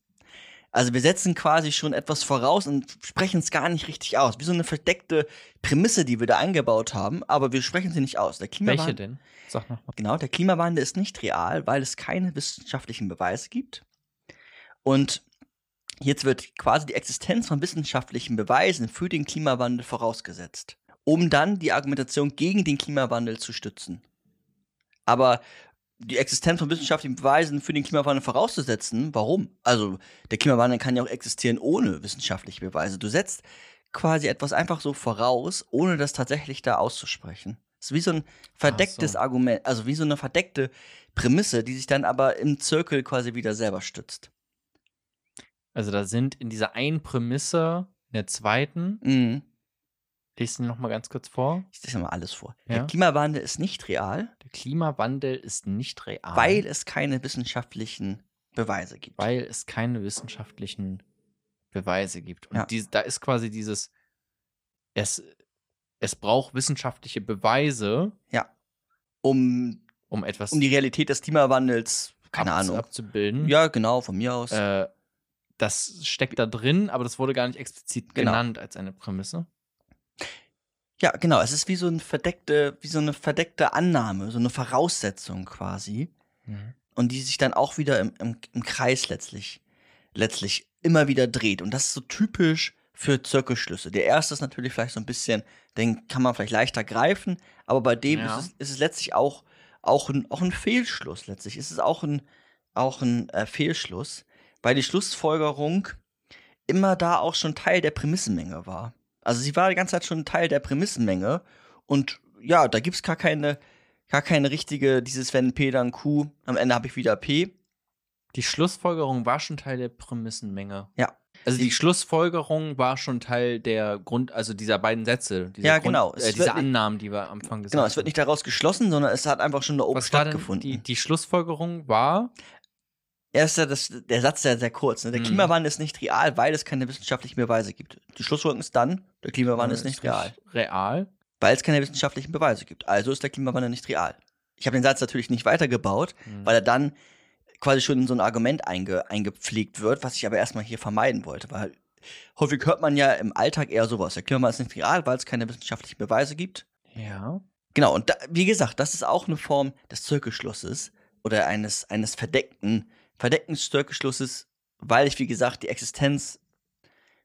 Also wir setzen quasi schon etwas voraus und sprechen es gar nicht richtig aus. Wie so eine verdeckte Prämisse, die wir da eingebaut haben, aber wir sprechen sie nicht aus. Der Klimawandel, Welche denn? Sag noch mal. Genau, der Klimawandel ist nicht real, weil es keine wissenschaftlichen Beweise gibt. Und jetzt wird quasi die Existenz von wissenschaftlichen Beweisen für den Klimawandel vorausgesetzt, um dann die Argumentation gegen den Klimawandel zu stützen. Aber die Existenz von wissenschaftlichen Beweisen für den Klimawandel vorauszusetzen. Warum? Also der Klimawandel kann ja auch existieren ohne wissenschaftliche Beweise. Du setzt quasi etwas einfach so voraus, ohne das tatsächlich da auszusprechen. Das ist wie so ein verdecktes so. Argument, also wie so eine verdeckte Prämisse, die sich dann aber im Zirkel quasi wieder selber stützt. Also da sind in dieser einen Prämisse, in der zweiten, Mhm. Lese ihn noch mal ganz kurz vor. Ich lese mal alles vor. Ja. Der Klimawandel ist nicht real, Der Klimawandel ist nicht real, weil es keine wissenschaftlichen Beweise gibt. weil es keine wissenschaftlichen Beweise gibt. Und Ja. dies- da ist quasi dieses, es, es braucht wissenschaftliche Beweise, um, um etwas um die Realität des Klimawandels, keine Ahnung. abzubilden. Ja, genau, von mir aus. Äh, das steckt da drin, aber das wurde gar nicht explizit Genau. genannt als eine Prämisse. Ja, genau. Es ist wie so, ein verdeckte, wie so eine verdeckte Annahme, so eine Voraussetzung quasi. Und die sich dann auch wieder im, im, im Kreis letztlich, letztlich immer wieder dreht. Und das ist so typisch für Zirkelschlüsse. Der erste ist natürlich vielleicht so ein bisschen, den kann man vielleicht leichter greifen, aber bei dem Ja. ist, es, ist es letztlich auch, auch, ein, auch ein Fehlschluss. Letztlich ist es auch ein, auch ein äh, Fehlschluss, weil die Schlussfolgerung immer da auch schon Teil der Prämissenmenge war. Also sie war die ganze Zeit schon Teil der Prämissenmenge und ja, da gibt es gar keine, gar keine richtige, dieses wenn P dann Q, am Ende habe ich wieder P. Die Schlussfolgerung war schon Teil der Prämissenmenge. Ja. Also die Die- Schlussfolgerung war schon Teil der Grund, also dieser beiden Sätze. Dieser Ja, Grund, genau. Es Äh, diese Annahmen, die wir am Anfang gesagt Genau, haben. es wird nicht daraus geschlossen, sondern es hat einfach schon war denn stattgefunden. die, die Schlussfolgerung war, Erst ja das, der Satz ist ja sehr kurz. Ne? Der Mhm. Klimawandel ist nicht real, weil es keine wissenschaftlichen Beweise gibt. Die Schlussfolgerung ist dann, der Klimawandel ist nicht real. real. Weil es keine wissenschaftlichen Beweise gibt. Also ist der Klimawandel nicht real. Ich habe den Satz natürlich nicht weitergebaut, Mhm. weil er dann quasi schon in so ein Argument einge, eingepflegt wird, was ich aber erstmal hier vermeiden wollte. Weil häufig hört man ja im Alltag eher sowas. Der Klimawandel ist nicht real, weil es keine wissenschaftlichen Beweise gibt. Ja. Genau, und da, wie gesagt, das ist auch eine Form des Zirkelschlusses oder eines, eines verdeckten, verdeckten Zirkelschlusses, weil ich, wie gesagt, die Existenz,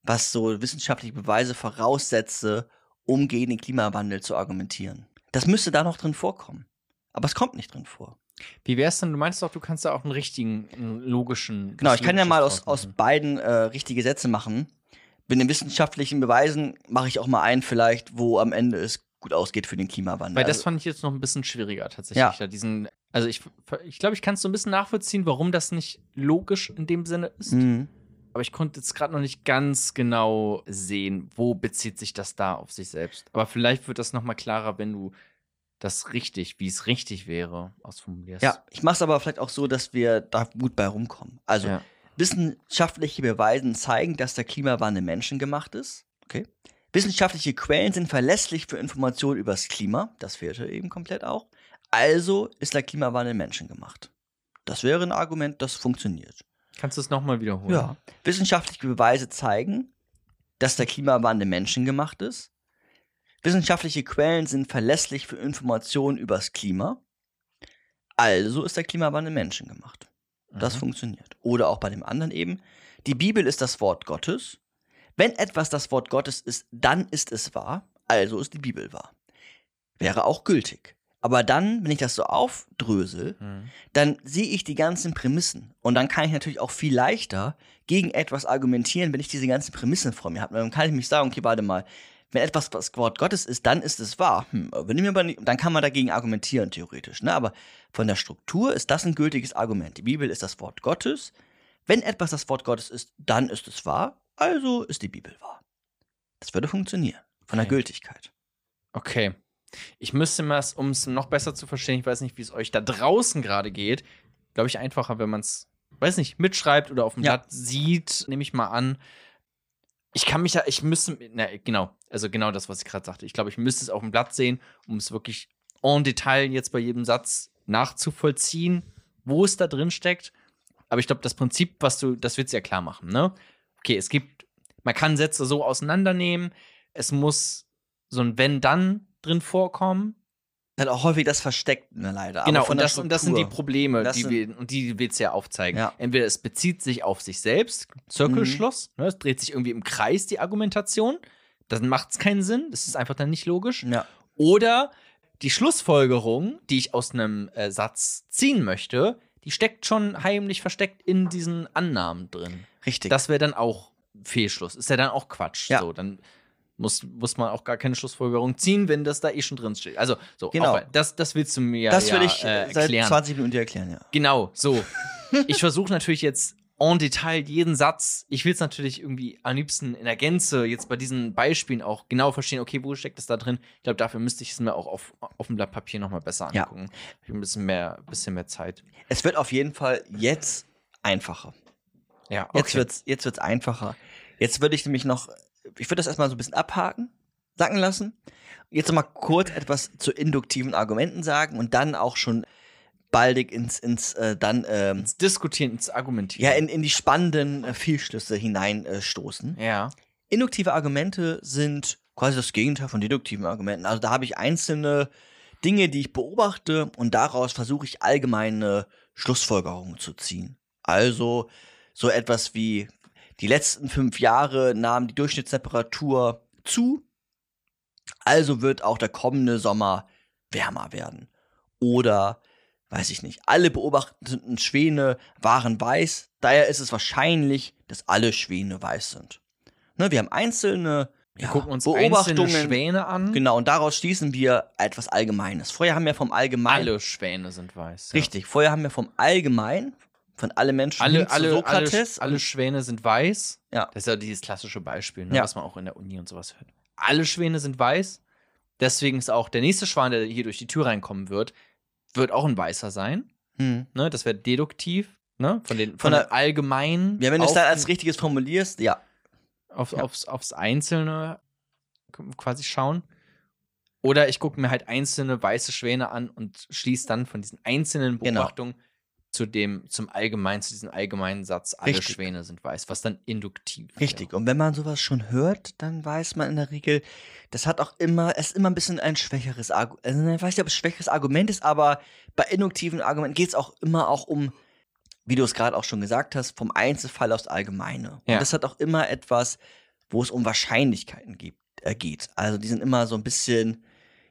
was so wissenschaftliche Beweise voraussetze, um gegen den Klimawandel zu argumentieren. Das müsste da noch drin vorkommen. Aber es kommt nicht drin vor. Wie wär's denn, du meinst doch, du kannst da auch einen richtigen, einen logischen. Genau, ich kann ja mal aus, aus beiden äh, richtige Sätze machen. Bei den wissenschaftlichen Beweisen mache ich auch mal einen vielleicht, wo am Ende es gut ausgeht für den Klimawandel. Weil das Also- fand ich jetzt noch ein bisschen schwieriger tatsächlich. Ja. Da diesen, also ich, ich glaube, ich kann es so ein bisschen nachvollziehen, warum das nicht logisch in dem Sinne ist. Mhm. Aber ich konnte jetzt gerade noch nicht ganz genau sehen, wo bezieht sich das da auf sich selbst. Aber vielleicht wird das noch mal klarer, wenn du das richtig, wie es richtig wäre, ausformulierst. Ja, ich mache es aber vielleicht auch so, dass wir da gut bei rumkommen. Also, Ja. wissenschaftliche Beweisen zeigen, dass der Klimawandel menschengemacht ist. Okay. Wissenschaftliche Quellen sind verlässlich für Informationen über das Klima. Das fehlte eben komplett auch. Also ist der Klimawandel menschengemacht. Das wäre ein Argument, das funktioniert. Kannst du es nochmal wiederholen? Ja. Wissenschaftliche Beweise zeigen, dass der Klimawandel menschengemacht ist. Wissenschaftliche Quellen sind verlässlich für Informationen über das Klima. Also ist der Klimawandel menschengemacht. Das Mhm. funktioniert. Oder auch bei dem anderen eben. Die Bibel ist das Wort Gottes. Wenn etwas das Wort Gottes ist, dann ist es wahr. Also ist die Bibel wahr. Wäre auch gültig. Aber dann, wenn ich das so aufdrösel, Mhm. dann sehe ich die ganzen Prämissen. Und dann kann ich natürlich auch viel leichter gegen etwas argumentieren, wenn ich diese ganzen Prämissen vor mir habe. Dann kann ich mich sagen, okay, warte mal, wenn etwas das Wort Gottes ist, dann ist es wahr. Hm, wenn ich mir aber nicht, dann kann man dagegen argumentieren, theoretisch. Ne? Aber von der Struktur ist das ein gültiges Argument. Die Bibel ist das Wort Gottes. Wenn etwas das Wort Gottes ist, dann ist es wahr. Also ist die Bibel wahr. Das würde funktionieren. Von der Okay. Gültigkeit. Okay. Ich müsste mal, um es noch besser zu verstehen, ich weiß nicht, wie es euch da draußen gerade geht, glaube ich, einfacher, wenn man es, weiß nicht, mitschreibt oder auf dem Ja. Blatt sieht, nehme ich mal an. Ich kann mich ja, ich müsste, na, genau, also genau das, was ich gerade sagte. Ich glaube, ich müsste es auf dem Blatt sehen, um es wirklich en Detail jetzt bei jedem Satz nachzuvollziehen, wo es da drin steckt. Aber ich glaube, das Prinzip, was du, das wird es ja klar machen, ne? Okay, es gibt, man kann Sätze so auseinandernehmen, es muss so ein Wenn-Dann drin vorkommen. Hat auch häufig das versteckt, ne, leider. Aber Genau, von und das, und das sind die. Probleme, Das die sind- wir, und die willst du ja aufzeigen. Ja. Entweder es bezieht sich auf sich selbst, Zirkelschluss, Mhm. ne, es dreht sich irgendwie im Kreis, die Argumentation, dann macht es keinen Sinn, das ist einfach dann nicht logisch. Ja. Oder die Schlussfolgerung, die ich aus einem äh, Satz ziehen möchte, die steckt schon heimlich versteckt in diesen Annahmen drin. Richtig. Das wäre dann auch Fehlschluss. Ist ja dann auch Quatsch. Ja. So, dann muss, muss man auch gar keine Schlussfolgerung ziehen, wenn das da eh schon drin steht. Also, so, Genau. auch, das, das willst du mir das ja, will ich äh, äh, seit erklären. 20 Minuten dir erklären, ja. Genau, so. ich versuche natürlich jetzt en Detail jeden Satz. Ich will es natürlich irgendwie am liebsten in der Gänze jetzt bei diesen Beispielen auch genau verstehen, okay, wo steckt es da drin? Ich glaube, dafür müsste ich es mir auch auf, auf dem Blatt Papier nochmal besser Ja. angucken. Hab Ich ein bisschen mehr, bisschen mehr Zeit. Es wird auf jeden Fall jetzt einfacher. Ja, Jetzt wird's, jetzt wird's einfacher. Jetzt würde ich nämlich noch, ich würde das erstmal so ein bisschen abhaken, sacken lassen. Jetzt noch mal kurz etwas zu induktiven Argumenten sagen und dann auch schon baldig ins, ins äh, dann ähm, ins Diskutieren, ins Argumentieren. ja, in, in die spannenden äh, Fehlschlüsse hineinstoßen. Äh, ja. Induktive Argumente sind quasi das Gegenteil von deduktiven Argumenten. Also da habe ich einzelne Dinge, die ich beobachte und daraus versuche ich allgemeine Schlussfolgerungen zu ziehen. Also so etwas wie die letzten fünf Jahre nahm die Durchschnittstemperatur zu, also wird auch der kommende Sommer wärmer werden. Oder, weiß ich nicht, alle beobachteten Schwäne waren weiß, daher ist es wahrscheinlich, dass alle Schwäne weiß sind. Ne, wir haben einzelne Wir ja, gucken uns Beobachtungen. einzelne Schwäne an. Genau, und daraus schließen wir etwas Allgemeines. Vorher haben wir vom Allgemeinen. Alle Schwäne sind weiß. ja. Richtig, vorher haben wir vom Allgemeinen, von alle Menschen Alle, alle, alle, Sokrates. alle Schwäne sind weiß. Ja. Das ist ja dieses klassische Beispiel, ne, Ja. was man auch in der Uni und sowas hört. Alle Schwäne sind weiß. Deswegen ist auch der nächste Schwan, der hier durch die Tür reinkommen wird, wird auch ein weißer sein. hm. Ne? Das wäre deduktiv. Ne? Von, den, von, Von der, allgemeinen Ja, wenn du es dann als richtiges formulierst, ja. auf, ja. aufs, aufs Einzelne quasi schauen. Oder ich gucke mir halt einzelne weiße Schwäne an und schließe dann von diesen einzelnen Genau. Zu dem, zum allgemeinen, zu diesem allgemeinen Satz, alle Richtig. Schwäne sind weiß, was dann induktiv Richtig. wäre. Und wenn man sowas schon hört, dann weiß man in der Regel, das hat auch immer, es ist immer ein bisschen ein schwächeres Argument. Also, ich weiß nicht, ob es ein schwächeres Argument ist, aber bei induktiven Argumenten geht es auch immer auch um, wie du es gerade auch schon gesagt hast, vom Einzelfall aufs Allgemeine. Ja. Und das hat auch immer etwas, wo es um Wahrscheinlichkeiten gibt, äh, geht. Also die sind immer so ein bisschen,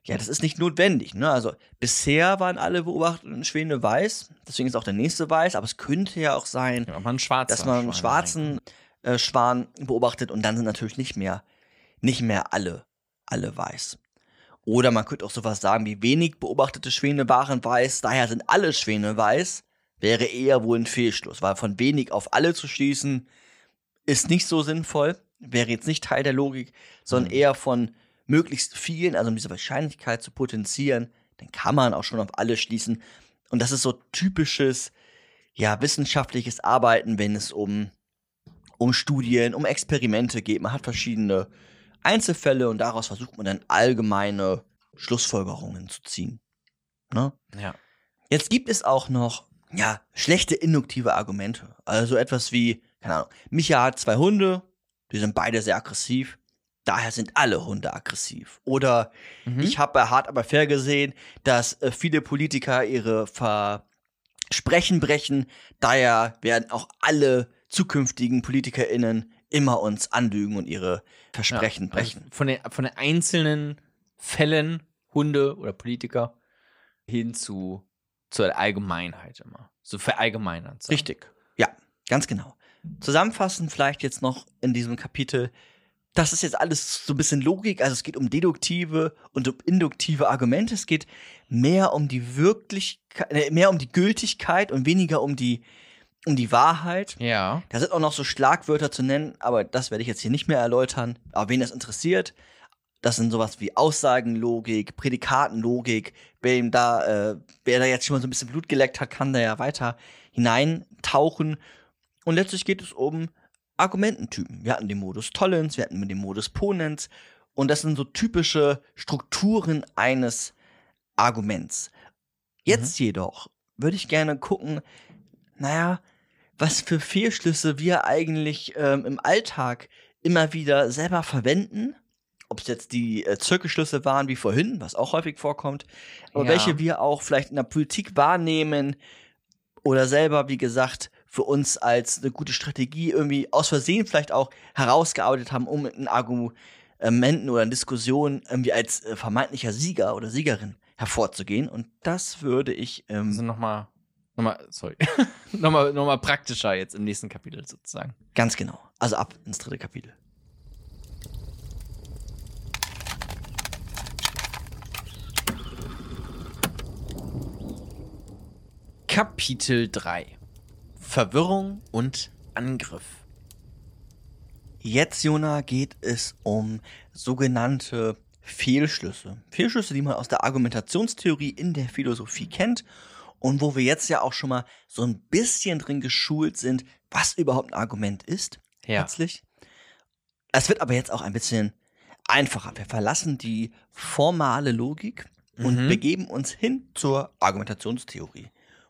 ja, das ist nicht notwendig. Ne? Also bisher waren alle beobachteten Schwäne weiß, deswegen ist auch der nächste weiß, aber es könnte ja auch sein, Ja, schwarzer dass man einen schwarzen äh, Schwan beobachtet und dann sind natürlich nicht mehr, nicht mehr alle, alle weiß. Oder man könnte auch sowas sagen wie wenig beobachtete Schwäne waren weiß, daher sind alle Schwäne weiß, wäre eher wohl ein Fehlschluss, weil von wenig auf alle zu schließen ist nicht so sinnvoll, wäre jetzt nicht Teil der Logik, sondern Mhm. eher von möglichst vielen, also um diese Wahrscheinlichkeit zu potenzieren, dann kann man auch schon auf alle schließen. Und das ist so typisches, ja, wissenschaftliches Arbeiten, wenn es um, um Studien, um Experimente geht. Man hat verschiedene Einzelfälle und daraus versucht man dann allgemeine Schlussfolgerungen zu ziehen. Ne? Ja. Jetzt gibt es auch noch, ja, schlechte induktive Argumente. Also etwas wie, keine Ahnung, Micha hat zwei Hunde, die sind beide sehr aggressiv, daher sind alle Hunde aggressiv. Oder Mhm. ich habe bei Hart aber fair gesehen, dass äh, viele Politiker ihre Versprechen brechen, daher werden auch alle zukünftigen PolitikerInnen immer uns anlügen und ihre Versprechen Ja, brechen. Also von, den, von den einzelnen Fällen, Hunde oder Politiker, hin zu zur Allgemeinheit immer. So verallgemeinert. sein. Richtig. Ja, ganz genau. Zusammenfassend vielleicht jetzt noch in diesem Kapitel. Das ist jetzt alles so ein bisschen Logik. Also es geht um deduktive und um induktive Argumente. Es geht mehr um die Wirklichkeit, äh, mehr um die Gültigkeit und weniger um die, um die Wahrheit. Ja. Da sind auch noch so Schlagwörter zu nennen, aber das werde ich jetzt hier nicht mehr erläutern. Aber wen das interessiert, das sind sowas wie Aussagenlogik, Prädikatenlogik. Wer ihm da, äh, wer da jetzt schon mal so ein bisschen Blut geleckt hat, kann da ja weiter hineintauchen. Und letztlich geht es um Argumententypen. Wir hatten den Modus Tollens, wir hatten den Modus Ponens. Und das sind so typische Strukturen eines Arguments. Jetzt jedoch würde ich gerne gucken, naja, was für Fehlschlüsse wir eigentlich ähm, im Alltag immer wieder selber verwenden. Ob es jetzt die äh, Zirkelschlüsse waren wie vorhin, was auch häufig vorkommt, aber Ja. welche wir auch vielleicht in der Politik wahrnehmen oder selber, wie gesagt, für uns als eine gute Strategie irgendwie aus Versehen vielleicht auch herausgearbeitet haben, um in Argumenten oder in Diskussionen irgendwie als äh, vermeintlicher Sieger oder Siegerin hervorzugehen. Und das würde ich. Ähm, Also nochmal, nochmal, sorry, nochmal, nochmal praktischer jetzt im nächsten Kapitel sozusagen. Ganz genau. Also ab ins dritte Kapitel. Kapitel 3 Verwirrung und Angriff. Jetzt, Jona, geht es um sogenannte Fehlschlüsse. Fehlschlüsse, die man aus der Argumentationstheorie in der Philosophie kennt und wo wir jetzt ja auch schon mal so ein bisschen drin geschult sind, was überhaupt ein Argument ist. Ja. Letztlich. Es wird aber jetzt auch ein bisschen einfacher. Wir verlassen die formale Logik und Mhm. begeben uns hin zur Argumentationstheorie.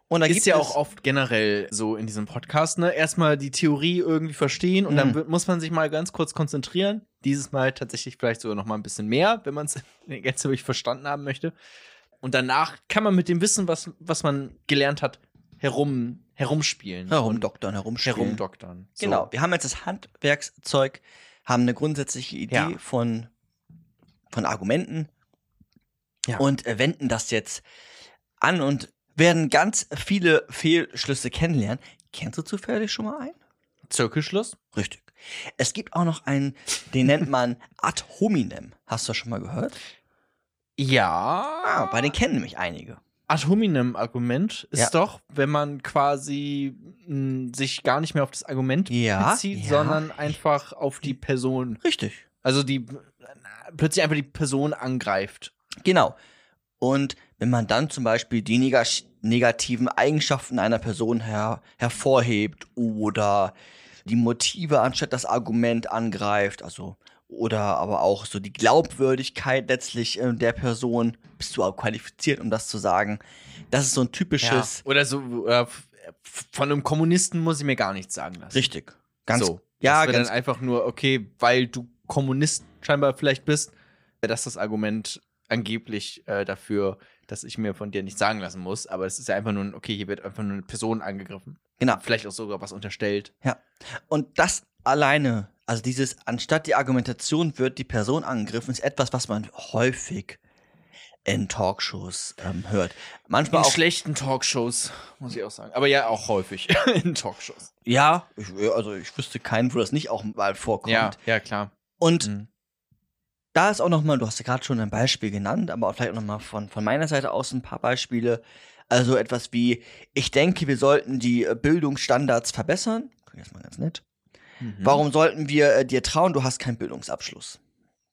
Und da ist ja auch oft generell so in diesem Podcast, ne? Erstmal die Theorie irgendwie verstehen und dann Mhm. wird- muss man sich mal ganz kurz konzentrieren. Dieses Mal tatsächlich vielleicht sogar noch mal ein bisschen mehr, wenn man es jetzt wirklich verstanden haben möchte. Und danach kann man mit dem Wissen, was, was man gelernt hat, herum, herumspielen. herumdoktern, herumspielen. herumdoktern. So. Genau, wir haben jetzt das Handwerkszeug, haben eine grundsätzliche Idee Ja. von, von Argumenten Ja. und äh, wenden das jetzt an und werden ganz viele Fehlschlüsse kennenlernen. Kennst du zufällig schon mal einen? Zirkelschluss? Richtig. Es gibt auch noch einen, den nennt man ad hominem. Hast du das schon mal gehört? Ja. Ah, bei den kennen nämlich einige. Ad hominem Argument ist Ja. doch, wenn man quasi mh, sich gar nicht mehr auf das Argument Ja, bezieht, ja. sondern einfach auf die Person. Richtig. Also die plötzlich einfach die Person angreift. Genau. Und wenn man dann zum Beispiel die nega negativen Eigenschaften einer Person her hervorhebt oder die Motive anstatt das Argument angreift, also oder aber auch so die Glaubwürdigkeit letztlich äh, der Person, bist du auch qualifiziert, um das zu sagen. Das ist so ein typisches, Oder so äh, von einem Kommunisten muss ich mir gar nichts sagen lassen. richtig, ganz, so. ja, ganz, dann einfach nur, okay, weil du Kommunist scheinbar vielleicht bist, wäre das das Argument angeblich äh, dafür, dass ich mir von dir nicht sagen lassen muss. Aber es ist ja einfach nur, ein, okay, hier wird einfach nur eine Person angegriffen. genau. Vielleicht auch sogar was unterstellt. Und das alleine, also dieses, anstatt die Argumentation wird die Person angegriffen, ist etwas, was man häufig in Talkshows ähm, hört. Manchmal In auch schlechten Talkshows, muss ich auch sagen. Aber ja, auch häufig in Talkshows. Ja, ich, also ich wüsste keinen, wo das nicht auch mal vorkommt. Ja, ja, klar. Und Mhm. Da ist auch noch mal, du hast ja gerade schon ein Beispiel genannt, aber auch vielleicht auch noch mal von, von meiner Seite aus ein paar Beispiele. Also etwas wie, ich denke, wir sollten die äh, Bildungsstandards verbessern. Klingt jetzt mal ganz nett. Mhm. Warum sollten wir äh, dir trauen, du hast keinen Bildungsabschluss?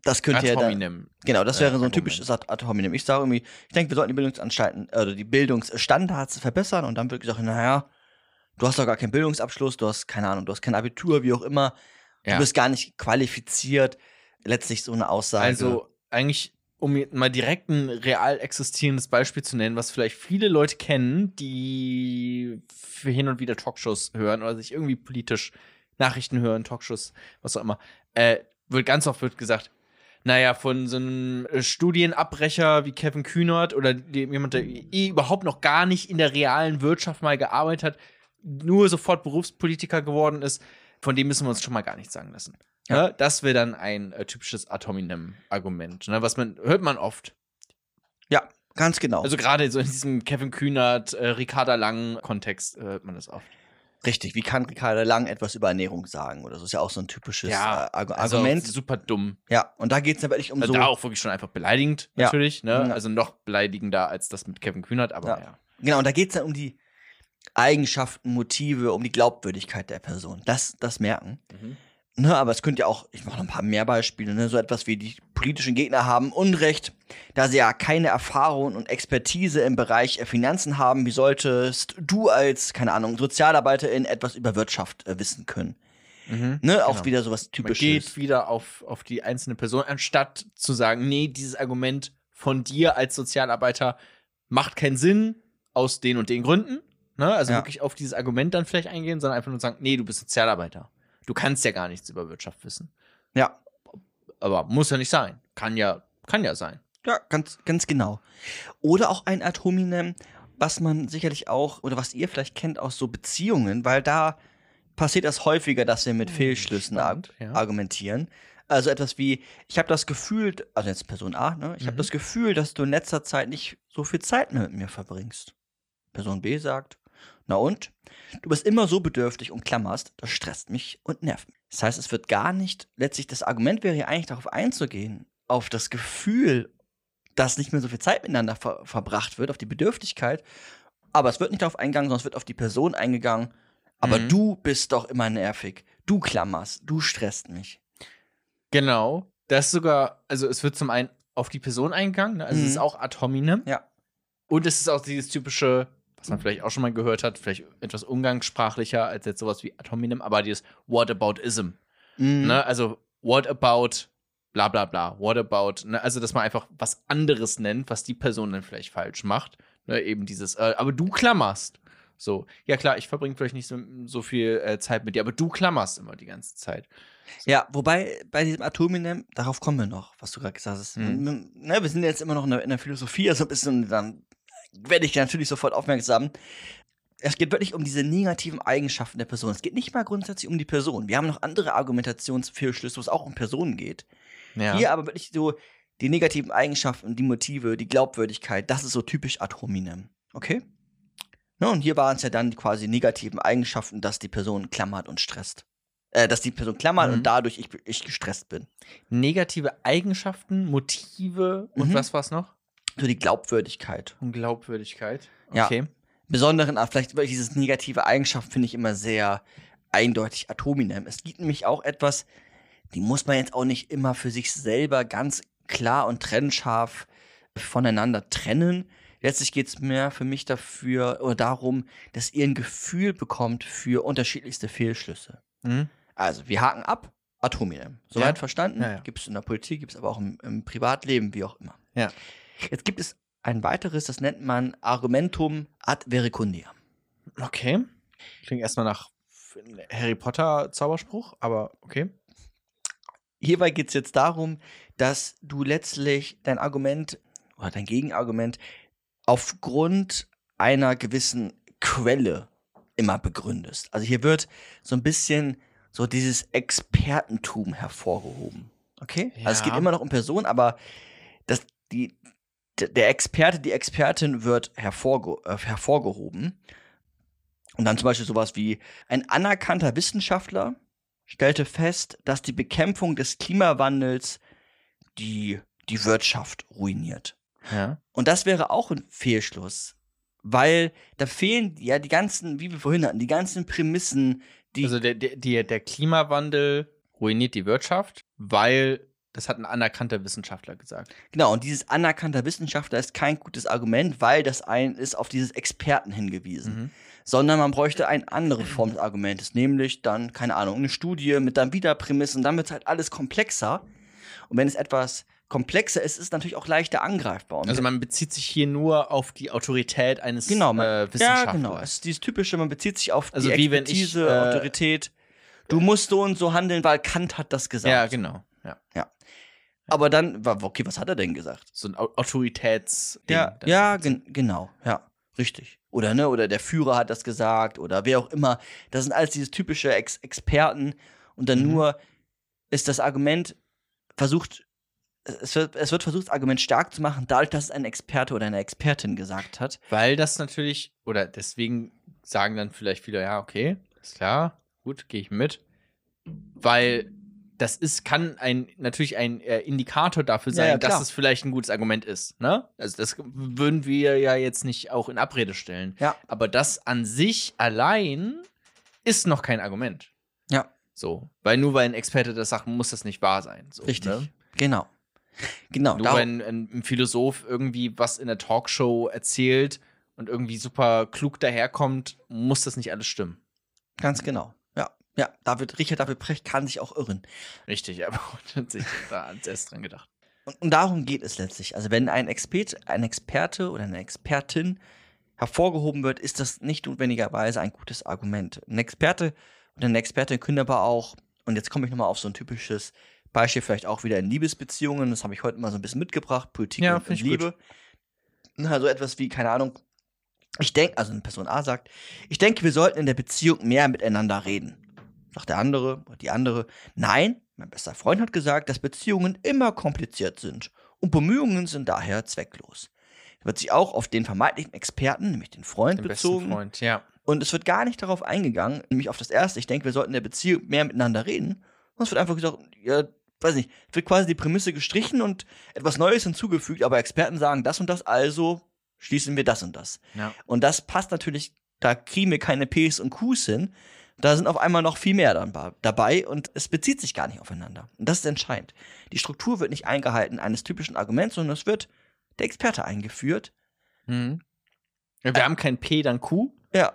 Das könnte ja dann, genau, das äh, wäre so ein typisches Ad ad hominem. Ich sage irgendwie, ich denke, wir sollten die Bildungsanstalten, äh, oder die Bildungsstandards verbessern und dann wird gesagt, naja, du hast doch gar keinen Bildungsabschluss, du hast keine Ahnung, du hast kein Abitur, wie auch immer. Ja. Du bist gar nicht qualifiziert. Letztlich so eine Aussage. Also eigentlich, um mal direkt ein real existierendes Beispiel zu nennen, was vielleicht viele Leute kennen, die für hin und wieder Talkshows hören oder sich irgendwie politisch Nachrichten hören, Talkshows, was auch immer, äh, wird ganz oft wird gesagt, naja, von so einem äh, Studienabbrecher wie Kevin Kühnert oder jemand, der eh überhaupt noch gar nicht in der realen Wirtschaft mal gearbeitet hat, nur sofort Berufspolitiker geworden ist, von dem müssen wir uns schon mal gar nichts sagen lassen. Ja. Ne? Das wäre dann ein äh, typisches Ad hominem-Argument, ne? was man, hört man oft. ja, ganz genau. Also gerade so in diesem Kevin Kühnert, äh, Ricarda Lang-Kontext äh, hört man das oft. Richtig, wie kann Ricardo Lang etwas über Ernährung sagen? Oder so ist ja auch so ein typisches äh, Argu also Argument. super dumm. Ja, und da geht es ja wirklich um Also so. da auch wirklich schon einfach beleidigend, Ja. natürlich. Ne? Ja. Also noch beleidigender als das mit Kevin Kühnert, aber Ja. ja. Genau, und da geht es dann um die Eigenschaften, Motive, um die Glaubwürdigkeit der Person. Das, das merken. Mhm. Ne, aber es könnte ja auch, ich mache noch ein paar mehr Beispiele, ne, so etwas wie die politischen Gegner haben Unrecht, da sie ja keine Erfahrung und Expertise im Bereich Finanzen haben. Wie solltest du als, keine Ahnung, Sozialarbeiterin etwas über Wirtschaft äh, wissen können? Mhm. Ne, auch Genau. wieder sowas Man typisches. geht wieder auf, auf die einzelne Person, anstatt zu sagen, nee, dieses Argument von dir als Sozialarbeiter macht keinen Sinn aus den und den Gründen. Ne? Also Ja. wirklich auf dieses Argument dann vielleicht eingehen, sondern einfach nur sagen, nee, du bist Sozialarbeiter. Du kannst ja gar nichts über Wirtschaft wissen. Ja, Aber muss ja nicht sein. Kann ja, kann ja sein. Ja, ganz, ganz genau. Oder auch ein Ad hominem, was man sicherlich auch, oder was ihr vielleicht kennt aus so Beziehungen, weil da passiert das häufiger, dass wir mit Hm, Fehlschlüssen spannend, ja. argumentieren. Also etwas wie, ich habe das Gefühl, also jetzt Person A, ne? Ich habe Mhm. das Gefühl, dass du in letzter Zeit nicht so viel Zeit mehr mit mir verbringst. Person B sagt, na und? Du bist immer so bedürftig und klammerst, das stresst mich und nervt mich. Das heißt, es wird gar nicht, letztlich das Argument wäre ja eigentlich darauf einzugehen, auf das Gefühl, dass nicht mehr so viel Zeit miteinander ver verbracht wird, auf die Bedürftigkeit. Aber es wird nicht darauf eingegangen, sondern es wird auf die Person eingegangen. Aber Mhm. du bist doch immer nervig. Du klammerst, du stresst mich. Genau. Das ist sogar, also es wird zum einen auf die Person eingegangen, ne? also es Mhm. ist auch ad hominem. Ja. Und es ist auch dieses typische, was man vielleicht auch schon mal gehört hat, vielleicht etwas umgangssprachlicher als jetzt sowas wie ad hominem, aber dieses Whataboutism. Mhm. Ne? Also what about bla bla bla, what about, ne? also dass man einfach was anderes nennt, was die Person dann vielleicht falsch macht. Ne? Eben dieses, äh, aber du klammerst. So, ja klar, ich verbringe vielleicht nicht so, so viel äh, Zeit mit dir, aber du klammerst immer die ganze Zeit. Ja, wobei bei diesem Atominem, darauf kommen wir noch, was du gerade gesagt hast. Mhm. Ne, wir sind jetzt immer noch in der, in der Philosophie, also ein bisschen, dann werde ich natürlich sofort aufmerksam. Es geht wirklich um diese negativen Eigenschaften der Person. Es geht nicht mal grundsätzlich um die Person. Wir haben noch andere Argumentationsfehlschlüsse, wo es auch um Personen geht. Ja. Hier aber wirklich so die negativen Eigenschaften, die Motive, die Glaubwürdigkeit, das ist so typisch ad hominem. Okay? Ne, und hier waren es ja dann quasi negativen Eigenschaften, dass die Person klammert und stresst. Äh, dass die Person klammert Mhm. und dadurch ich, ich gestresst bin. negative Eigenschaften, Motive und Mhm. was war's noch? So die Glaubwürdigkeit. Und Glaubwürdigkeit. Ja. Okay. Besonderen, ah, vielleicht wirklich dieses negative Eigenschaft finde ich immer sehr eindeutig ad hominem. Es gibt nämlich auch etwas, die muss man jetzt auch nicht immer für sich selber ganz klar und trennscharf voneinander trennen. Letztlich geht es mehr für mich dafür oder darum, dass ihr ein Gefühl bekommt für unterschiedlichste Fehlschlüsse. Mhm. Also, wir haken ab, ad hominem. Soweit Ja. verstanden? Ja, ja. Gibt es in der Politik, gibt es aber auch im, im Privatleben, wie auch immer. Ja. Jetzt gibt es ein weiteres, das nennt man Argumentum ad verecundia. Okay. Klingt erstmal nach Harry Potter Zauberspruch, aber okay. Hierbei geht es jetzt darum, dass du letztlich dein Argument oder dein Gegenargument aufgrund einer gewissen Quelle immer begründest. Also hier wird so ein bisschen so dieses Expertentum hervorgehoben. Okay? Also es geht Ja. immer noch um Personen, aber das, die, der Experte, die Expertin wird hervorge äh, hervorgehoben. Und dann zum Beispiel sowas wie ein anerkannter Wissenschaftler stellte fest, dass die Bekämpfung des Klimawandels die, die Wirtschaft ruiniert. Ja. Und das wäre auch ein Fehlschluss, weil da fehlen ja die ganzen, wie wir vorhin hatten, die ganzen Prämissen, die Also der, der, der, der Klimawandel ruiniert die Wirtschaft, weil das hat ein anerkannter Wissenschaftler gesagt. genau und dieses anerkannter Wissenschaftler ist kein gutes Argument, weil das ein ist auf dieses Experten hingewiesen, Mhm. sondern man bräuchte eine andere Form des Argumentes, nämlich dann keine Ahnung eine Studie mit dann wieder Prämissen, dann wird halt alles komplexer und wenn es etwas komplexer ist, ist es natürlich auch leichter angreifbar. Und Also man bezieht sich hier nur auf die Autorität eines Genau, man, äh, ja, Wissenschaftlers. genau. Es ist dieses typische, man bezieht sich auf Also die ich, Expertise, äh, Autorität. Du musst so und so handeln, weil Kant hat das gesagt. Ja, genau. Ja. Aber dann, okay, was hat er denn gesagt? So ein Au- Autoritätsding. Ja, ja, gen genau, ja, richtig. Oder ne, oder der Führer hat das gesagt oder wer auch immer. Das sind alles diese typische Ex Experten und dann Mhm. nur ist das Argument versucht, es wird, es wird versucht, das Argument stark zu machen, dadurch, dass es ein Experte oder eine Expertin gesagt hat. Weil das natürlich, oder deswegen sagen dann vielleicht viele, ja, okay, ist klar, gut, gehe ich mit. Weil das ist, kann ein, natürlich ein äh, Indikator dafür Ja, sein, ja, dass klar. es vielleicht ein gutes Argument ist. Ne? Also das würden wir ja jetzt nicht auch in Abrede stellen. Ja. Aber das an sich allein ist noch kein Argument. Ja. So. Weil nur weil ein Experte das sagt, muss das nicht wahr sein. So, Richtig. Ne? Genau. Genau. Nur wenn ein, ein Philosoph irgendwie was in der Talkshow erzählt und irgendwie super klug daherkommt, muss das nicht alles stimmen. Ganz genau. Ja. David, Richard David Precht kann sich auch irren. Richtig, aber hat sich da erst dran gedacht. Und, und darum geht es letztlich. Also, wenn ein, Expert, ein Experte oder eine Expertin hervorgehoben wird, ist das nicht notwendigerweise ein gutes Argument. Ein Experte oder eine Expertin können aber auch, und jetzt komme ich nochmal auf so ein typisches Beispiel, vielleicht auch wieder in Liebesbeziehungen, das habe ich heute mal so ein bisschen mitgebracht, Politik Ja, und, Liebe. Also etwas wie, keine Ahnung, ich denke, also eine Person A sagt, ich denke, wir sollten in der Beziehung mehr miteinander reden. Sagt der andere oder die andere, nein, Mein bester Freund hat gesagt, dass Beziehungen immer kompliziert sind und Bemühungen sind daher zwecklos. Er wird sich auch auf den vermeintlichen Experten, nämlich den Freund, Den bezogen. Freund, ja. Und es wird gar nicht darauf eingegangen, nämlich auf das erste. Ich denke, wir sollten in der Beziehung mehr miteinander reden. Und es wird einfach gesagt, ja, weiß nicht, es wird quasi die Prämisse gestrichen und etwas Neues hinzugefügt, aber Experten sagen das und das, also schließen wir das und das. ja. Und das passt natürlich, da kriegen wir keine Ps und Qs hin. Da sind auf einmal noch viel mehr dann dabei und es bezieht sich gar nicht aufeinander. Und das ist entscheidend. Die Struktur wird nicht eingehalten eines typischen Arguments, sondern es wird der Experte eingeführt. Mhm. wir haben kein P, dann Q. Ja,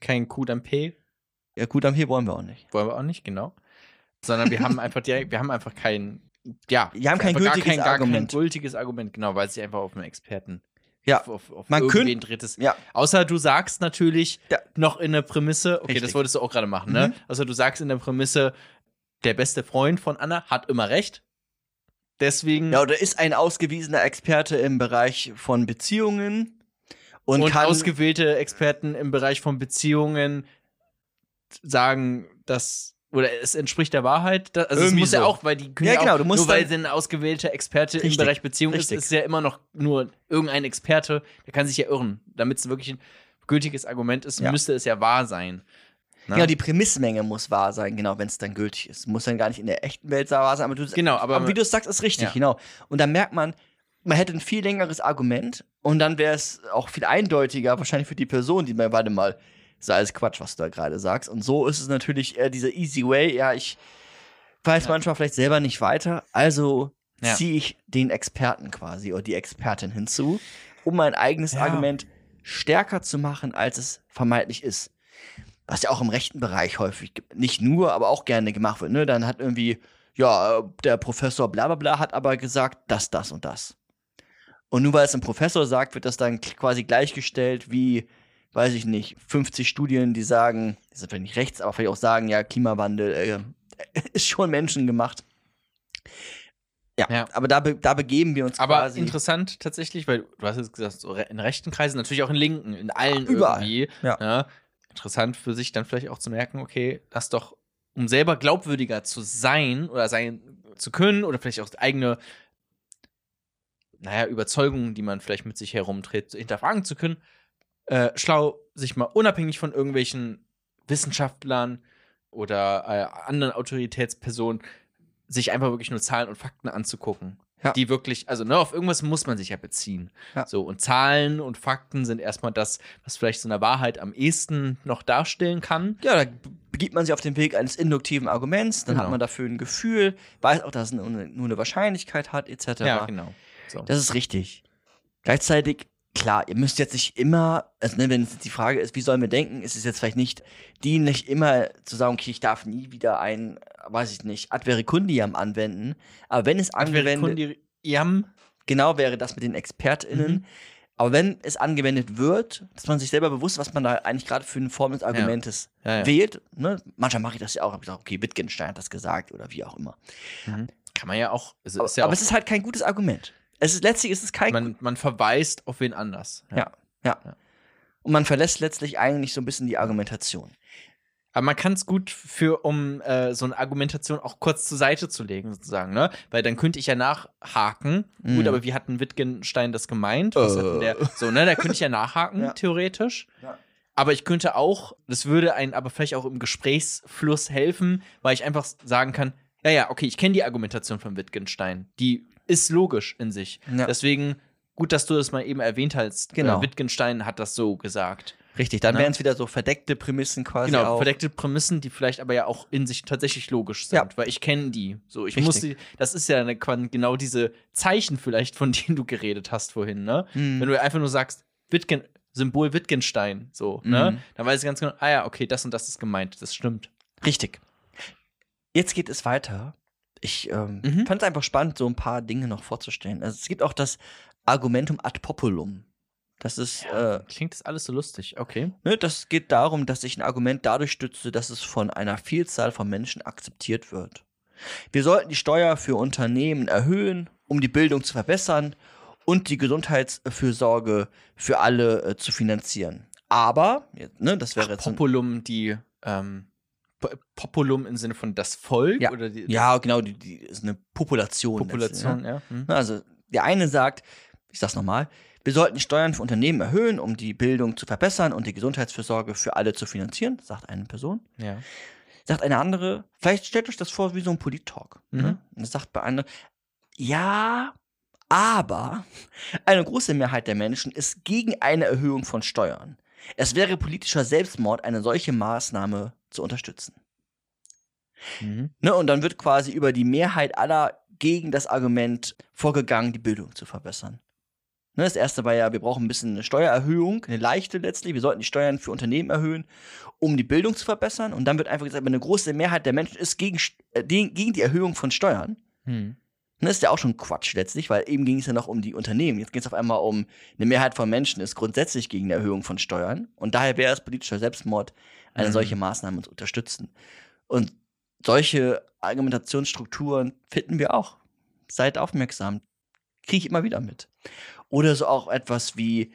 Kein Q, dann P. ja gut, am hier wollen wir auch nicht. Wollen wir auch nicht, genau. Sondern wir haben einfach direkt, wir haben einfach kein, ja, Wir haben kein gültiges kein, Argument. Kein gültiges Argument, genau, weil es sich einfach auf einen Experten, Ja, auf, auf, auf man irgendwen könnt- dreht es. ja. Außer du sagst natürlich Ja. noch in der Prämisse, okay, Richtig. das wolltest du auch gerade machen, ne? Mhm. Also du sagst in der Prämisse, der beste Freund von Anna hat immer recht. Deswegen Ja, oder ist ein ausgewiesener Experte im Bereich von Beziehungen und, und, kann ausgewählte Experten im Bereich von Beziehungen sagen, dass oder es entspricht der Wahrheit. Also es Irgendwie muss ja so. auch, weil die können Ja, ja, genau, auch, du musst nur weil sie ein ausgewählter Experte Richtig, im Bereich Beziehung richtig. ist, ist ja immer noch nur irgendein Experte, der kann sich ja irren. Damit es wirklich ein gültiges Argument ist, Ja. müsste es ja wahr sein. Ne? Genau, die Prämissmenge muss wahr sein, genau, wenn es dann gültig ist. Muss dann gar nicht in der echten Welt wahr sein, aber du Genau, aber- wie du es sagst, ist richtig, Ja. genau. Und dann merkt man, man hätte ein viel längeres Argument und dann wäre es auch viel eindeutiger, wahrscheinlich für die Person, die mir, warte mal, ist alles Quatsch, was du da gerade sagst. Und so ist es natürlich eher dieser easy way, ja, ich weiß Ja. manchmal vielleicht selber nicht weiter, also Ja. ziehe ich den Experten quasi oder die Expertin hinzu, um mein eigenes Ja. Argument stärker zu machen, als es vermeintlich ist. Was ja auch im rechten Bereich häufig, nicht nur, aber auch gerne gemacht wird. Ne? Dann hat irgendwie, ja, der Professor bla bla bla hat aber gesagt, das, das und das. Und nur weil es ein Professor sagt, wird das dann quasi gleichgestellt wie, weiß ich nicht, 50 Studien, die sagen, die sind vielleicht nicht rechts, aber vielleicht auch sagen, ja, Klimawandel äh, ist schon menschengemacht. Ja, Ja. aber da, be da begeben wir uns Aber quasi. interessant tatsächlich, weil du hast jetzt gesagt, so in rechten Kreisen, natürlich auch in linken, in allen Überall. irgendwie. Ja. ne? Interessant für sich dann vielleicht auch zu merken, okay, das doch, um selber glaubwürdiger zu sein oder sein zu können oder vielleicht auch eigene, naja, Überzeugungen, die man vielleicht mit sich herumträgt, hinterfragen zu können, äh, schlau, sich mal unabhängig von irgendwelchen Wissenschaftlern oder äh, anderen Autoritätspersonen sich einfach wirklich nur Zahlen und Fakten anzugucken. Ja. Die wirklich, also ne, auf irgendwas muss man sich ja beziehen. Ja. So, und Zahlen und Fakten sind erstmal das, was vielleicht so einer Wahrheit am ehesten noch darstellen kann. Ja, da begibt man sich auf den Weg eines induktiven Arguments, dann Genau. hat man dafür ein Gefühl, weiß auch, dass es nur eine, nur eine Wahrscheinlichkeit hat, etc. Ja, genau. So. Das ist richtig. Gleichzeitig, klar, ihr müsst jetzt nicht immer, also ne, wenn es jetzt die Frage ist, wie sollen wir denken, ist es jetzt vielleicht nicht dienlich, immer zu sagen, okay, ich darf nie wieder ein, weiß ich nicht, Advericundiam anwenden. Aber wenn es angewendet, genau wäre das mit den ExpertInnen. Mhm. Aber wenn es angewendet wird, dass man sich selber bewusst, was man da eigentlich gerade für eine Form des Argumentes Ja, ja. wählt. Ne? Manchmal mache ich das ja auch, hab ich gesagt, okay, Wittgenstein hat das gesagt oder wie auch immer. Mhm. Kann man ja auch. Es Aber, ja aber auch es ist halt kein gutes Argument. Es ist letztlich ist es kein man, man verweist auf wen anders. Ja. Ja. Ja. Und man verlässt letztlich eigentlich so ein bisschen die Argumentation. Aber man kann es gut für, um äh, so eine Argumentation auch kurz zur Seite zu legen, sozusagen, ne? Weil dann könnte ich ja nachhaken. Mhm. Gut, aber wie hat denn Wittgenstein das gemeint? Was denn der? So, ne? Da könnte ich ja nachhaken, Ja. theoretisch. Ja. Aber ich könnte auch, das würde einen aber vielleicht auch im Gesprächsfluss helfen, weil ich einfach sagen kann, ja, ja, okay, ich kenne die Argumentation von Wittgenstein. Die ist logisch in sich. Ja. Deswegen, gut, dass du das mal eben erwähnt hast. Genau. Äh, Wittgenstein hat das so gesagt. Richtig, dann Na? wären es wieder so verdeckte Prämissen quasi Genau, auch. verdeckte Prämissen, die vielleicht aber ja auch in sich tatsächlich logisch sind, Ja. weil ich kenne die. So, ich Richtig. muss die, das ist ja eine, genau diese Zeichen vielleicht, von denen du geredet hast vorhin, ne? Mhm. Wenn du einfach nur sagst, Wittgen, Symbol Wittgenstein, so, ne? Mhm. Dann weiß ich ganz genau, ah ja, okay, das und das ist gemeint, das stimmt. Richtig. Jetzt geht es weiter. Ich ähm, Mhm. fand es einfach spannend, so ein paar Dinge noch vorzustellen. Also es gibt auch das Argumentum ad populum. Das ist, äh, Klingt das alles so lustig, okay. ne, das geht darum, dass ich ein Argument dadurch stütze, dass es von einer Vielzahl von Menschen akzeptiert wird. Wir sollten die Steuer für Unternehmen erhöhen, um die Bildung zu verbessern und die Gesundheitsfürsorge für alle äh, zu finanzieren. Aber, ne, das wäre Ach, jetzt Populum, die ähm, Populum im Sinne von das Volk Ja. oder die Ja, genau, die, die ist eine Population. Population, letztlich, ja. Hm. ne? Also der eine sagt, ich sag's nochmal, wir sollten Steuern für Unternehmen erhöhen, um die Bildung zu verbessern und die Gesundheitsfürsorge für alle zu finanzieren, sagt eine Person. ja. Sagt eine andere, vielleicht stellt euch das vor wie so ein Polit-Talk. Mhm. Ne? Und das sagt bei anderen, ja, aber eine große Mehrheit der Menschen ist gegen eine Erhöhung von Steuern. Es wäre politischer Selbstmord, eine solche Maßnahme zu unterstützen. Mhm. Ne? Und dann wird quasi über die Mehrheit aller gegen das Argument vorgegangen, die Bildung zu verbessern. Ne? Das erste war ja, wir brauchen ein bisschen eine Steuererhöhung, eine leichte letztlich. Wir sollten die Steuern für Unternehmen erhöhen, um die Bildung zu verbessern. Und dann wird einfach gesagt, eine große Mehrheit der Menschen ist gegen, äh, die- gegen die Erhöhung von Steuern. Hm. Das ist ja auch schon Quatsch letztlich, weil eben ging es ja noch um die Unternehmen. Jetzt geht es auf einmal um eine Mehrheit von Menschen ist grundsätzlich gegen eine Erhöhung von Steuern. Und daher wäre es politischer Selbstmord, eine Mhm. solche Maßnahme zu unterstützen. Und solche Argumentationsstrukturen finden wir auch. Seid aufmerksam. Kriege ich immer wieder mit. Oder so auch etwas wie,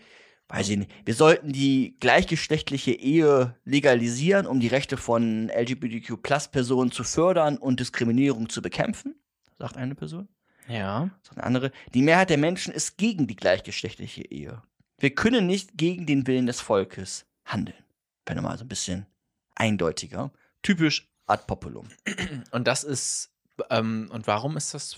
weiß ich nicht, wir sollten die gleichgeschlechtliche Ehe legalisieren, um die Rechte von LGBTQ-Plus-Personen zu fördern und Diskriminierung zu bekämpfen, sagt eine Person. Ja. So eine andere. Die Mehrheit der Menschen ist gegen die gleichgeschlechtliche Ehe. Wir können nicht gegen den Willen des Volkes handeln. Wenn mal so ein bisschen eindeutiger. Typisch ad populum. Und das ist, ähm, und warum ist das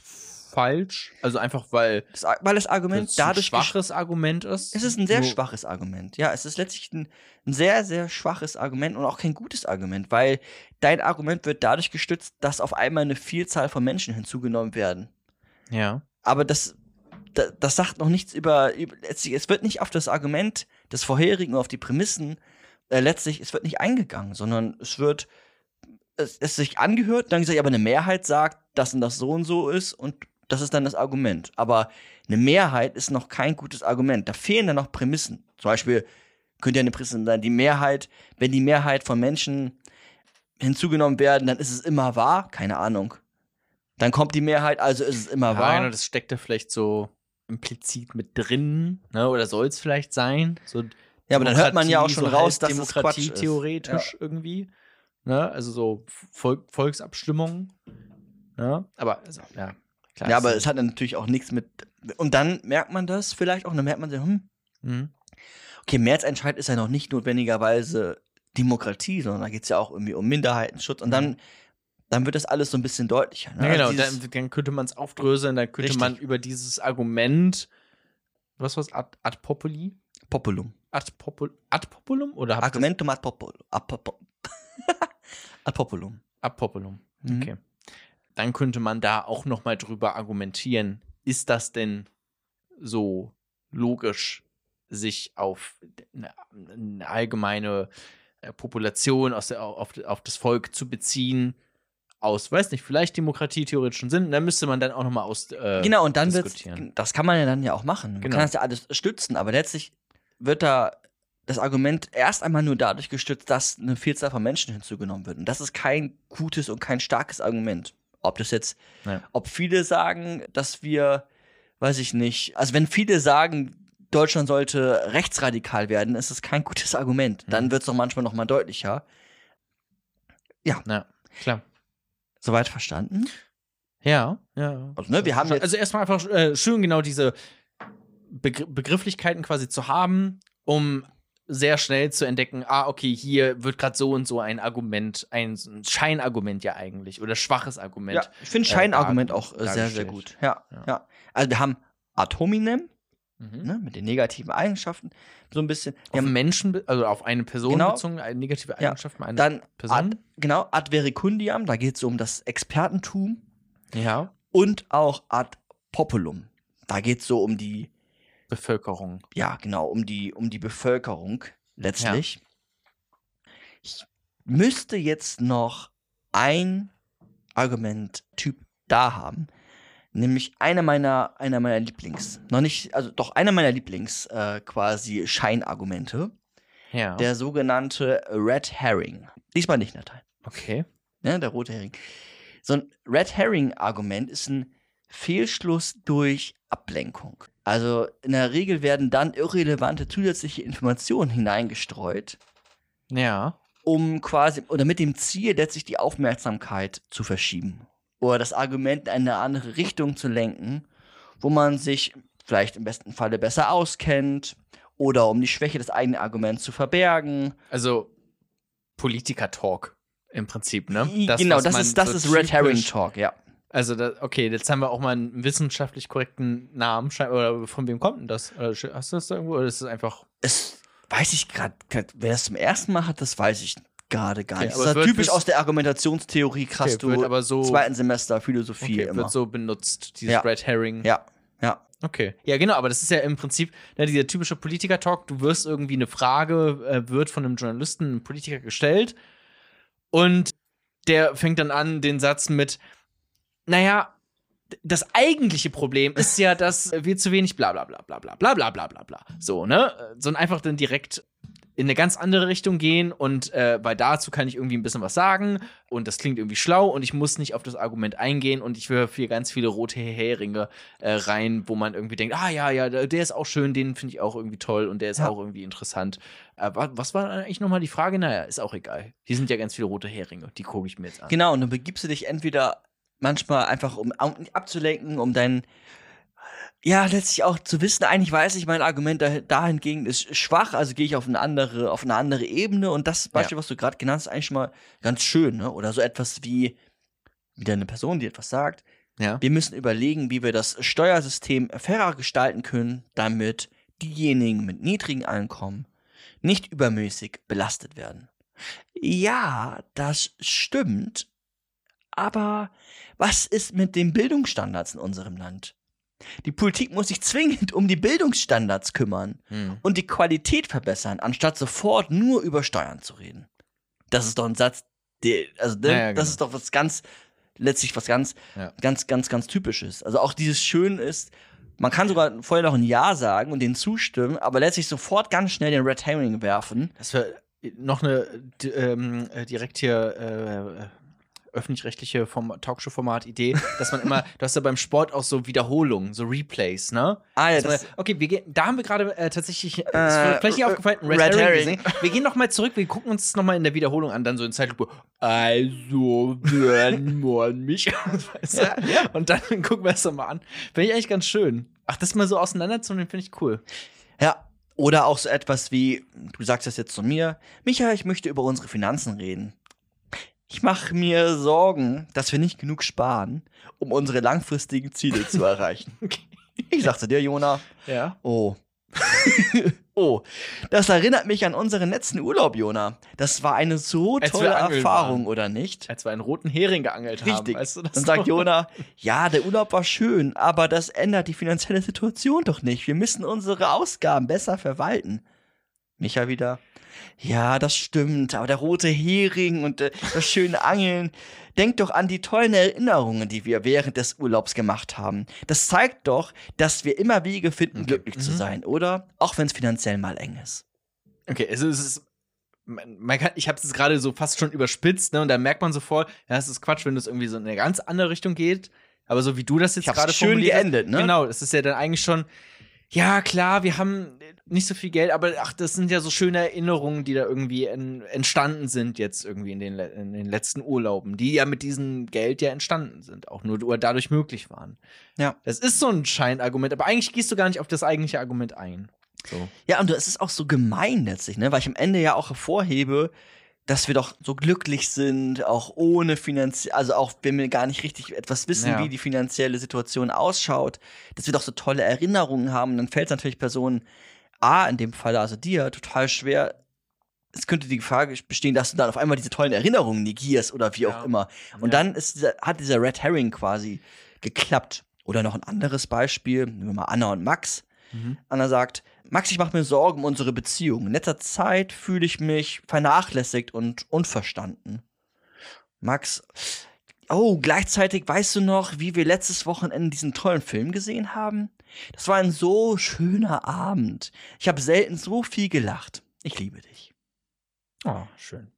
falsch? Also einfach, weil Das, weil das Argument ein dadurch. gesch- schwaches Argument ist. Es ist ein sehr schwaches Argument. Ja, es ist letztlich ein, ein sehr, sehr schwaches Argument und auch kein gutes Argument, weil dein Argument wird dadurch gestützt, dass auf einmal eine Vielzahl von Menschen hinzugenommen werden. Ja. aber das, das, das sagt noch nichts über, über es wird nicht auf das Argument des vorherigen, auf die Prämissen, äh, letztlich, es wird nicht eingegangen, sondern es wird, es, es sich angehört, dann gesagt, aber eine Mehrheit sagt, dass und das so und so ist und das ist dann das Argument. Aber eine Mehrheit ist noch kein gutes Argument. Da fehlen dann noch Prämissen. Zum Beispiel könnte ja eine Prämisse sein, die Mehrheit, wenn die Mehrheit von Menschen hinzugenommen werden, dann ist es immer wahr, keine Ahnung. Dann kommt die Mehrheit, also ist es immer Ja, wahr. genau, das steckt da vielleicht so implizit mit drin, ne? Oder soll es vielleicht sein? So Ja, aber dann hört man ja auch schon Demokratie, raus, dass es Demokratie Quatsch ist. theoretisch irgendwie. Ne? Also so Volk, Volksabstimmung. Ne? Aber also, ja, klar. Ja, aber es hat dann natürlich auch nichts mit. Und dann merkt man das vielleicht auch, und dann merkt man so, hm, Mhm. okay, Mehrheitsentscheid ist ja noch nicht notwendigerweise Demokratie, sondern da geht es ja auch irgendwie um Minderheitenschutz. Und dann, dann wird das alles so ein bisschen deutlicher. Ne? Ja, genau, Also dann, dann könnte man es aufdröseln, dann könnte Richtig. man über dieses Argument, was war's, ad, ad populi? Populum. Ad, popul, ad populum? Oder Argumentum ad populum. Ad, popo- ad populum. Ad populum. Mhm. Okay. Dann könnte man da auch noch mal drüber argumentieren, ist das denn so logisch, sich auf eine, eine allgemeine äh, Population, aus der, auf, auf das Volk zu beziehen, aus, weiß nicht, vielleicht demokratietheoretischen Sinn, da müsste man dann auch noch mal aus äh, Genau, und dann wird diskutieren. das kann man ja dann ja auch machen. Man Genau. kann das ja alles stützen, aber letztlich wird da das Argument erst einmal nur dadurch gestützt, dass eine Vielzahl von Menschen hinzugenommen wird. Und das ist kein gutes und kein starkes Argument. Ob das jetzt, Ja. ob viele sagen, dass wir, weiß ich nicht, also wenn viele sagen, Deutschland sollte rechtsradikal werden, ist das kein gutes Argument. Dann Mhm. wird es doch manchmal noch mal deutlicher. Ja, klar. Soweit verstanden? Ja, ja. Also, ne, wir haben jetzt- also erstmal einfach äh, schön genau diese Begr Begrifflichkeiten quasi zu haben, um sehr schnell zu entdecken, ah, okay, hier wird gerade so und so ein Argument, ein, ein Scheinargument ja eigentlich oder schwaches Argument. Ja, ich finde äh, Scheinargument dar- auch äh, sehr, sehr gut. Ja, Ja. ja. Also wir haben ad hominem, Mhm. ne, mit den negativen Eigenschaften, so ein bisschen. Wir Auf haben Menschen, also auf eine Person Genau. bezogen, eine negative Ja. Eigenschaft, eine dann Person. ad, genau, ad vericundiam, da geht es um das Expertentum ja, und auch ad populum. Da geht es so um die, Bevölkerung. ja, genau, um die, um die Bevölkerung letztlich. Ich müsste jetzt noch ein Argumenttyp da haben. Nämlich einer meiner, einer meiner Lieblings, noch nicht, also doch einer meiner Lieblings äh, quasi Scheinargumente, Ja. der sogenannte Red Herring. Diesmal nicht Latein, okay. ne, der rote Hering. So ein Red Herring-Argument ist ein Fehlschluss durch Ablenkung. Also in der Regel werden dann irrelevante zusätzliche Informationen hineingestreut, Ja. um quasi, oder mit dem Ziel, letztlich die Aufmerksamkeit zu verschieben. Oder das Argument in eine andere Richtung zu lenken, wo man sich vielleicht im besten Falle besser auskennt oder um die Schwäche des eigenen Arguments zu verbergen. Also Politiker-Talk im Prinzip, ne? genau, was das ist, das so ist Red Herring Talk, ja. Also, da, okay, jetzt haben wir auch mal einen wissenschaftlich korrekten Namen. Oder von wem kommt denn das? Hast du das da irgendwo? Oder ist es einfach. Es weiß ich gerade, wer das zum ersten Mal hat, das weiß ich gerade gar Okay, nicht. das ist typisch aus der Argumentationstheorie, krass, Okay, wird aber so- zweiten Semester Philosophie Okay, immer. wird so benutzt, dieses Ja. Red Herring. ja, ja. Okay. Ja, genau, aber das ist ja im Prinzip ne, dieser typische Politiker-Talk. Du wirst irgendwie eine Frage, äh, wird von einem Journalisten, einem Politiker gestellt und der fängt dann an, den Satz mit, naja, das eigentliche Problem ist ja, dass wir zu wenig bla bla bla bla bla bla bla bla bla bla. So, ne? Sondern einfach dann direkt in eine ganz andere Richtung gehen und äh, weil dazu kann ich irgendwie ein bisschen was sagen und das klingt irgendwie schlau und ich muss nicht auf das Argument eingehen und ich wirf hier ganz viele rote Heringe äh, rein, wo man irgendwie denkt, ah ja, ja, der ist auch schön, den finde ich auch irgendwie toll und der ist Ja. auch irgendwie interessant. Äh, wa- was war eigentlich nochmal die Frage? Naja, ist auch egal. Hier sind ja ganz viele rote Heringe, die gucke ich mir jetzt an. Genau, und dann begibst du dich entweder manchmal einfach, um abzulenken, um dein, ja, letztlich auch zu wissen, eigentlich weiß ich, mein Argument da, dahingegen ist schwach, also gehe ich auf eine andere, auf eine andere Ebene und das Beispiel, was du gerade genannt hast, ist eigentlich schon mal ganz schön, ne? Oder so etwas wie, wieder eine Person, die etwas sagt, Ja. wir müssen überlegen, wie wir das Steuersystem fairer gestalten können, damit diejenigen mit niedrigen Einkommen nicht übermäßig belastet werden. Ja, das stimmt. Aber was ist mit den Bildungsstandards in unserem Land? Die Politik muss sich zwingend um die Bildungsstandards kümmern Hm. und die Qualität verbessern, anstatt sofort nur über Steuern zu reden. Das ist doch ein Satz, der, also ne, Ja, ja, das genau. ist doch was ganz, letztlich was ganz, Ja. ganz, ganz, ganz typisches. Also auch dieses Schön ist, man kann sogar vorher noch ein Ja sagen und denen zustimmen, aber letztlich sofort ganz schnell den Red Herring werfen. Das wäre noch eine ähm, äh, direkt hier äh, öffentlich-rechtliche Form Talkshow-Format-Idee, dass man immer, du hast ja beim Sport auch so Wiederholungen, so Replays, ne? Ah ja, Dass man- das, okay, wir gehen, da haben wir gerade äh, tatsächlich, äh, ist Äh, vielleicht nicht äh, aufgefallen, Red, Red Herring. Herring. Wir gehen noch mal zurück, wir gucken uns das noch mal in der Wiederholung an, dann so in Zeitlupe. Also, wenn man mich. weißt du? Und dann gucken wir es doch mal an. Finde ich eigentlich ganz schön. Ach, das mal so auseinanderzunehmen, finde ich cool. ja. Oder auch so etwas wie, du sagst das jetzt zu mir, Micha, ich möchte über unsere Finanzen reden. Ich mache mir Sorgen, dass wir nicht genug sparen, um unsere langfristigen Ziele zu erreichen. Ich sagte dir, Jona, Ja. Oh. oh, das erinnert mich an unseren letzten Urlaub, Jona. Das war eine so tolle Erfahrung, waren. oder nicht? Als wir einen roten Hering geangelt haben. Richtig. Weißt du Dann sagt? Jona, ja, der Urlaub war schön, aber das ändert die finanzielle Situation doch nicht. Wir müssen unsere Ausgaben besser verwalten. Micha wieder. Ja, das stimmt, aber der rote Hering und äh, das schöne Angeln. Denk doch an die tollen Erinnerungen, die wir während des Urlaubs gemacht haben. Das zeigt doch, dass wir immer Wege finden, Okay. glücklich zu Mhm. sein, oder? Auch wenn es finanziell mal eng ist. Okay, also es ist. Man kann, ich habe es gerade so fast schon überspitzt, ne? Und da merkt man sofort, ja, es ist Quatsch, wenn es irgendwie so in eine ganz andere Richtung geht. Aber so wie du das jetzt gerade schön formuliert geendet, ne? Genau, es ist ja dann eigentlich schon, ja, klar, wir haben nicht so viel Geld, aber ach, das sind ja so schöne Erinnerungen, die da irgendwie en, entstanden sind jetzt irgendwie in den, in den letzten Urlauben, die ja mit diesem Geld ja entstanden sind, auch nur dadurch möglich waren. Ja. Das ist so ein Scheinargument, aber eigentlich gehst du gar nicht auf das eigentliche Argument ein. So. Ja, und es ist auch so gemein letztlich, ne? Weil ich am Ende ja auch hervorhebe, dass wir doch so glücklich sind, auch ohne finanziell, also auch wenn wir gar nicht richtig etwas wissen, Ja. wie die finanzielle Situation ausschaut, dass wir doch so tolle Erinnerungen haben. Und dann fällt es natürlich Personen A, in dem Fall, also dir, total schwer. Es könnte die Frage bestehen, dass du dann auf einmal diese tollen Erinnerungen negierst oder wie Ja. auch immer. Und Ja. dann ist hat dieser Red Herring quasi geklappt. Oder noch ein anderes Beispiel, nehmen wir mal Anna und Max. Mhm. Anna sagt, Max, ich mache mir Sorgen um unsere Beziehung. In letzter Zeit fühle ich mich vernachlässigt und unverstanden. Max, oh, gleichzeitig weißt du noch, wie wir letztes Wochenende diesen tollen Film gesehen haben? Das war ein so schöner Abend. Ich habe selten so viel gelacht. Ich liebe dich. Oh, schön.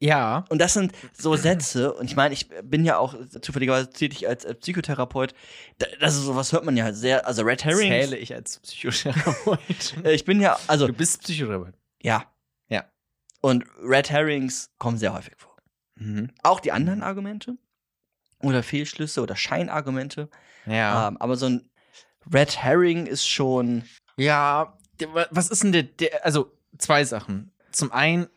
Ja. Und das sind so Sätze, und ich meine, ich bin ja auch zufälligerweise tätig als, als Psychotherapeut. Da- Das ist sowas hört man ja sehr, also Red Herring. Zähle ich als Psychotherapeut. Äh, Ich bin ja, also, du bist Psychotherapeut. ja. Ja. Und Red Herrings kommen sehr häufig vor. Mhm. Auch die anderen Argumente oder Fehlschlüsse oder Scheinargumente. Ja. Ähm, aber so ein Red Herring ist schon. Ja, was ist denn der, der, also zwei Sachen. Zum einen,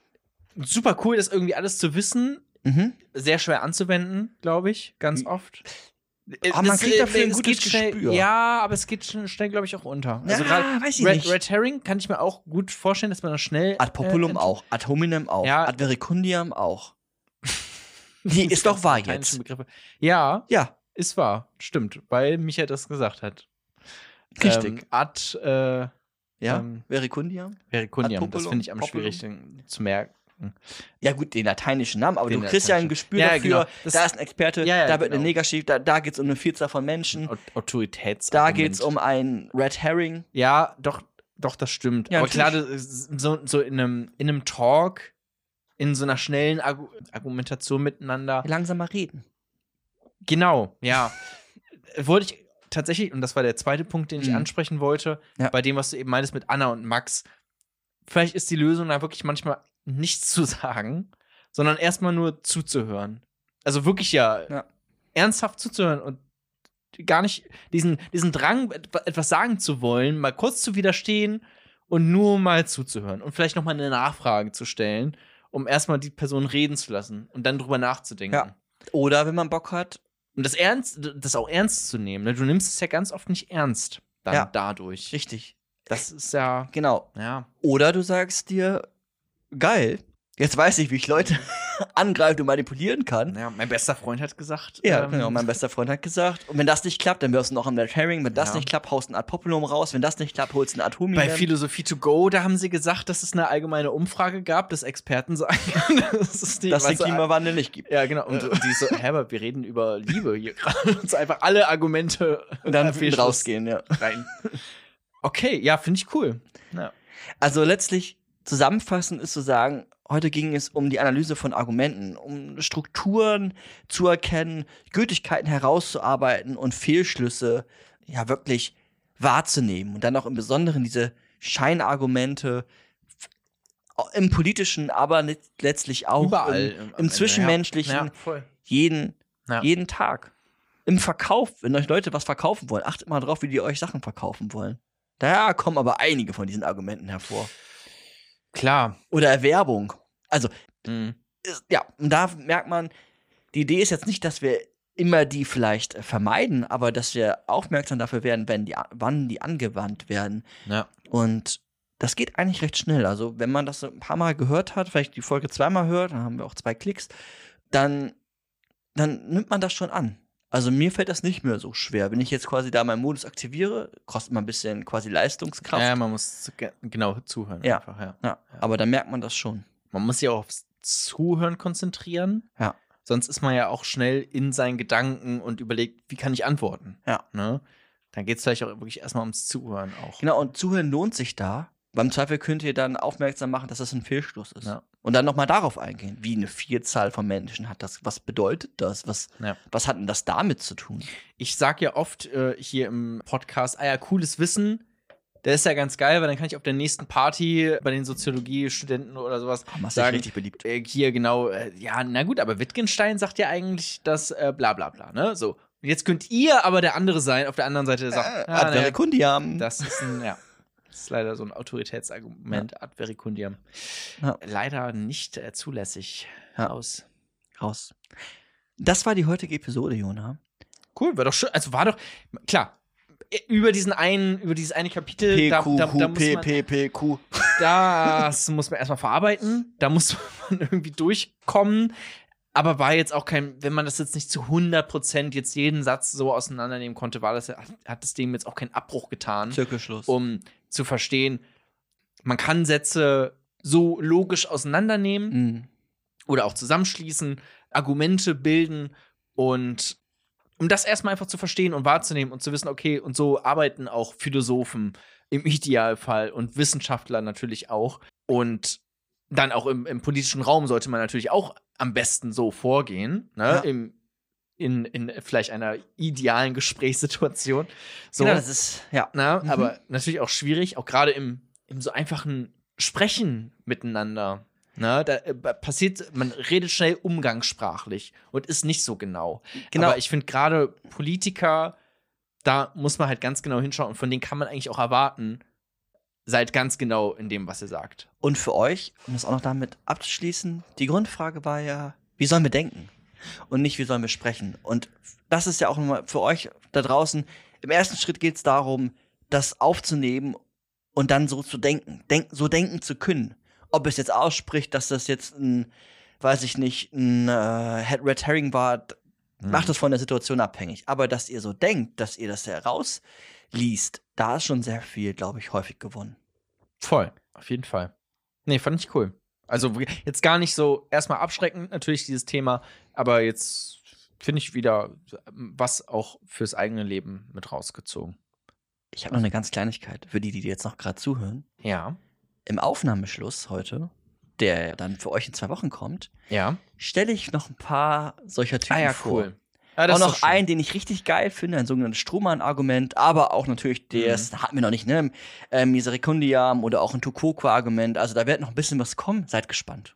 super cool, das irgendwie alles zu wissen, Mhm. sehr schwer anzuwenden, glaube ich, ganz oft. Äh, Aber man kriegt dafür ein es gutes geht schnell, Gespür. Ja, aber es geht schnell, glaube ich, auch unter. Also Ja, gerade weiß ich Red, nicht. Red Herring kann ich mir auch gut vorstellen, dass man das schnell. Ad populum äh, auch, ad hominem auch, Ja. ad verecundiam auch. Die ist doch wahr jetzt. Begriffe. Ja, Ja, ist wahr. Stimmt, weil Michael das gesagt hat. richtig. Ähm, ad äh, ja, ähm, verecundiam. Vericundium, Ad das populum, finde ich am populum. schwierigsten zu merken. Ja, gut, den lateinischen Namen, aber Den du kriegst ja ein. Gespür Ja, dafür. genau. Das- da ist ein Experte, Ja, ja, da wird genau. eine Negativ, da, da geht es um eine Vielzahl von Menschen. Au- Autoritäts. Da geht es um ein Red Herring. Ja, doch, doch, das stimmt. Ja, Aber klar, so, so in, einem, in einem Talk, in so einer schnellen Argu Argumentation miteinander. Langsamer reden. Genau, ja. Wollte ich tatsächlich, und das war der zweite Punkt, den ich Mhm. ansprechen wollte, bei dem, was du eben meintest mit Anna und Max. Vielleicht ist die Lösung da wirklich manchmal nichts zu sagen, sondern erstmal nur zuzuhören. Also wirklich ja, Ja. ernsthaft zuzuhören und gar nicht diesen, diesen Drang, etwa- etwas sagen zu wollen, mal kurz zu widerstehen und nur mal zuzuhören und vielleicht noch mal eine Nachfrage zu stellen, um erstmal die Person reden zu lassen und dann drüber nachzudenken. Ja. Oder wenn man Bock hat, Und das ernst, das auch ernst zu nehmen. Ne? Du nimmst es ja ganz oft nicht ernst dann Ja. dadurch. richtig. Das ist ja, Genau. ja. Oder du sagst dir, geil, jetzt weiß ich, wie ich Leute angreifen und manipulieren kann. ja. Mein bester Freund hat gesagt. Ja, ähm, genau. Mein bester Freund hat gesagt, und wenn das nicht klappt, dann wirst du noch am Red Herring. Wenn das Ja. nicht klappt, haust du ein Ad Populum raus. Wenn das nicht klappt, holst du ein Ad hominem. Bei Philosophie to go, da haben sie gesagt, dass es eine allgemeine Umfrage gab, dass Experten sagen, das ist nicht, dass es den Klimawandel nicht gibt. Ja, genau. Und, und die so, hä, aber wir reden über Liebe hier gerade. Und so einfach alle Argumente Und dann Fehlschluss rausgehen, ja. rein. Okay, ja, finde ich cool. Ja. Also letztlich zusammenfassend ist zu sagen, heute ging es um die Analyse von Argumenten, um Strukturen zu erkennen, Gültigkeiten herauszuarbeiten und Fehlschlüsse ja wirklich wahrzunehmen und dann auch im Besonderen diese Scheinargumente im politischen, aber let- letztlich auch Überall. im, im zwischenmenschlichen, Ja, ja, jeden, Ja. jeden Tag. Im Verkauf, wenn euch Leute was verkaufen wollen, achtet mal drauf, wie die euch Sachen verkaufen wollen. Da kommen aber einige von diesen Argumenten hervor. Klar. Oder Erwerbung. Also, Mhm. ist, ja, und da merkt man, die Idee ist jetzt nicht, dass wir immer die vielleicht äh, vermeiden, aber dass wir aufmerksam dafür werden, wenn die, wann die angewandt werden. Ja. Und das geht eigentlich recht schnell. Also, wenn man das so ein paar Mal gehört hat, vielleicht die Folge zweimal hört, dann haben wir auch zwei Klicks, dann, dann nimmt man das schon an. Also mir fällt das nicht mehr so schwer. Wenn ich jetzt quasi da meinen Modus aktiviere, kostet man ein bisschen quasi Leistungskraft. Ja, man muss ge- genau zuhören. Ja. Einfach, ja. ja, aber dann merkt man das schon. Man muss sich auch aufs Zuhören konzentrieren. Ja. Sonst ist man ja auch schnell in seinen Gedanken und überlegt, wie kann ich antworten. Ja. Ne? Dann geht es vielleicht auch wirklich erstmal ums Zuhören auch. Genau, und Zuhören lohnt sich da. Beim Zweifel könnt ihr dann aufmerksam machen, dass das ein Fehlschluss ist. Ja. Und dann nochmal darauf eingehen, wie eine Vielzahl von Menschen hat das. Was bedeutet das? Was, Ja. was hat denn das damit zu tun? Ich sag ja oft äh, hier im Podcast, ah ja, cooles Wissen. Der ist ja ganz geil, weil dann kann ich auf der nächsten Party bei den Soziologiestudenten oder sowas Oh, sagen, richtig beliebt. äh, hier genau, äh, ja, na gut, aber Wittgenstein sagt ja eigentlich das äh, bla bla bla, ne? So. Und jetzt könnt ihr aber der andere sein, auf der anderen Seite der sagt, Äh, ah, ad naja, verecundiam. das ist ein, ja. Ist leider so ein Autoritätsargument ad vericundiam. Ja. Leider nicht äh, zulässig Ja. aus. raus. Das war die heutige Episode, Jona. Cool, war doch schön. Also war doch, klar, über diesen einen, über dieses eine Kapitel, da, da, da muss man, PQ. das muss man erstmal verarbeiten, da muss man irgendwie durchkommen. Aber war jetzt auch kein, wenn man das jetzt nicht zu 100% jetzt jeden Satz so auseinandernehmen konnte, war das, ja- hat es dem jetzt auch keinen Abbruch getan, Zirkelschluss. um zu verstehen, man kann Sätze so logisch auseinandernehmen Mhm. oder auch zusammenschließen, Argumente bilden und um das erstmal einfach zu verstehen und wahrzunehmen und zu wissen, okay, und so arbeiten auch Philosophen im Idealfall und Wissenschaftler natürlich auch. Und dann auch im, im politischen Raum sollte man natürlich auch am besten so vorgehen, ne? Ja. Im, in, in vielleicht einer idealen Gesprächssituation. So. Genau, das ist, ja. Na, Mhm. aber natürlich auch schwierig, auch gerade im, im so einfachen Sprechen miteinander. Ne, da äh, passiert, man redet schnell umgangssprachlich und ist nicht so genau. Genau. Aber ich finde gerade Politiker, da muss man halt ganz genau hinschauen und von denen kann man eigentlich auch erwarten, seid ganz genau in dem, was ihr sagt. Und für euch, um das auch noch damit abzuschließen, die Grundfrage war ja, wie sollen wir denken? Und nicht, wie sollen wir sprechen? Und das ist ja auch nochmal für euch da draußen. Im ersten Schritt geht es darum, das aufzunehmen und dann so zu denken, denk, so denken zu können. Ob es jetzt ausspricht, dass das jetzt ein, weiß ich nicht, ein äh, Head Red Herring war, macht das von der Situation abhängig. Aber dass ihr so denkt, dass ihr das herausliest, da ist schon sehr viel, glaube ich, häufig gewonnen. Voll, auf jeden Fall. Nee, fand ich cool. Also jetzt gar nicht so erstmal abschreckend, natürlich dieses Thema, aber jetzt finde ich wieder was auch fürs eigene Leben mit rausgezogen. Ich habe noch eine ganz Kleinigkeit für die, die jetzt noch gerade zuhören. Ja. Im Aufnahmeschluss heute, der dann für euch in zwei Wochen kommt, Ja. stelle ich noch ein paar solcher Typen Ah ja, vor. cool. Ja, auch noch einen, den ich richtig geil finde, ein sogenanntes Strohmann-Argument, aber auch natürlich, das Mhm. hatten wir noch nicht, ne? Misericundiam oder auch ein Tukoko-Argument. Also da wird noch ein bisschen was kommen. Seid gespannt.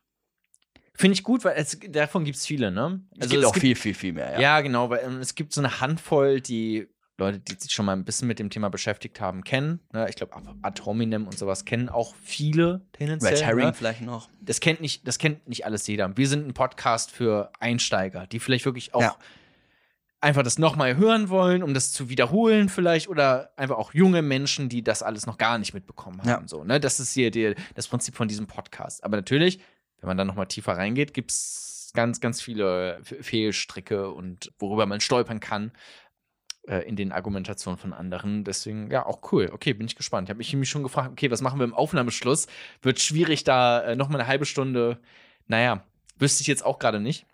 Finde ich gut, weil es, davon gibt es viele, ne? Es gibt auch viel, viel, viel mehr, Ja, ja. genau, weil ähm, es gibt so eine Handvoll, die Leute, die sich schon mal ein bisschen mit dem Thema beschäftigt haben, kennen. Ne? Ich glaube, Ad hominem und sowas kennen auch viele tendenziell. Red Herring Ne? vielleicht noch. Das kennt nicht, das kennt nicht alles jeder. Wir sind ein Podcast für Einsteiger, die vielleicht wirklich auch Ja. Einfach das nochmal hören wollen, um das zu wiederholen, vielleicht, oder einfach auch junge Menschen, die das alles noch gar nicht mitbekommen haben. Ja. So, ne? Das ist hier die, das Prinzip von diesem Podcast. Aber natürlich, wenn man dann nochmal tiefer reingeht, gibt es ganz, ganz viele Fe- Fehlstricke und worüber man stolpern kann äh, in den Argumentationen von anderen. Deswegen, ja, auch cool. Okay, bin ich gespannt. Ich habe mich schon gefragt, okay, was machen wir im Aufnahmeschluss? Wird schwierig, da äh, noch mal eine halbe Stunde, naja, wüsste ich jetzt auch gerade nicht,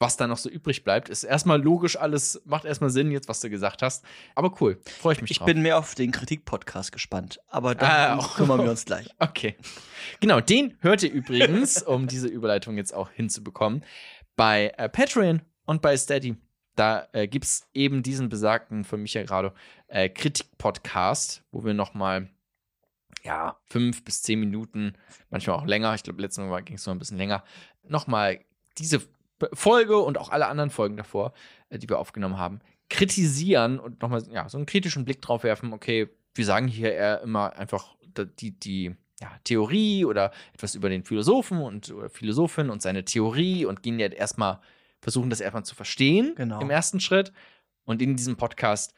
was da noch so übrig bleibt. Ist erstmal logisch alles, macht erstmal Sinn jetzt, was du gesagt hast. Aber cool, freue ich mich Ich drauf. bin mehr auf den Kritik-Podcast gespannt, aber Ah, darum auch. kümmern wir uns gleich. Okay. Genau, den hört ihr übrigens, um diese Überleitung jetzt auch hinzubekommen, bei äh, Patreon und bei Steady. Da äh, gibt es eben diesen besagten, von Michael gerade, äh, Kritik-Podcast, wo wir nochmal, ja, fünf bis zehn Minuten, manchmal auch länger, ich glaube, letztes Mal ging es noch ein bisschen länger, nochmal diese Folge und auch alle anderen Folgen davor, äh, die wir aufgenommen haben, kritisieren und nochmal ja, so einen kritischen Blick drauf werfen, okay, wir sagen hier eher immer einfach die, die ja, Theorie oder etwas über den Philosophen und oder Philosophin und seine Theorie und gehen ja erstmal, versuchen das erstmal zu verstehen Genau. im ersten Schritt. Und in diesem Podcast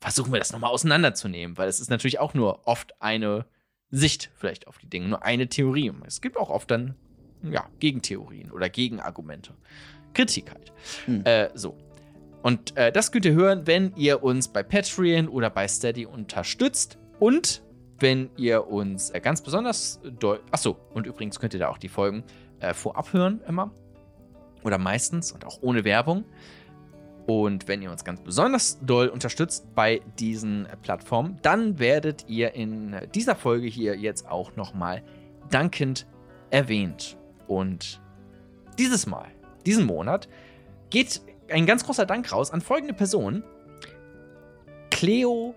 versuchen wir das nochmal auseinanderzunehmen, weil es ist natürlich auch nur oft eine Sicht vielleicht auf die Dinge, nur eine Theorie. Es gibt auch oft dann ja, Gegentheorien oder Gegenargumente. Kritik halt. Hm. Äh, so. Und äh, das könnt ihr hören, wenn ihr uns bei Patreon oder bei Steady unterstützt und wenn ihr uns äh, ganz besonders doll. Achso, und übrigens könnt ihr da auch die Folgen äh, vorab hören immer. Oder meistens und auch ohne Werbung. Und wenn ihr uns ganz besonders doll unterstützt bei diesen äh, Plattformen, dann werdet ihr in dieser Folge hier jetzt auch nochmal dankend erwähnt. Und dieses Mal, diesen Monat, geht ein ganz großer Dank raus an folgende Personen: Cleo,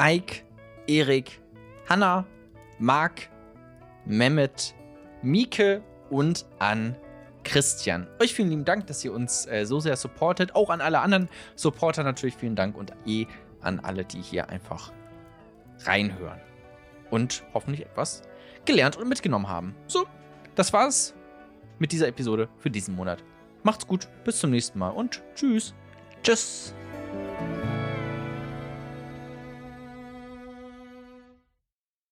Ike, Erik, Hanna, Marc, Mehmet, Mieke und an Christian. Euch vielen lieben Dank, dass ihr uns äh, so sehr supportet. Auch an alle anderen Supporter natürlich vielen Dank und eh an alle, die hier einfach reinhören. Und hoffentlich etwas gelernt und mitgenommen haben. So, das war's mit dieser Episode für diesen Monat. Macht's gut, bis zum nächsten Mal und tschüss. Tschüss.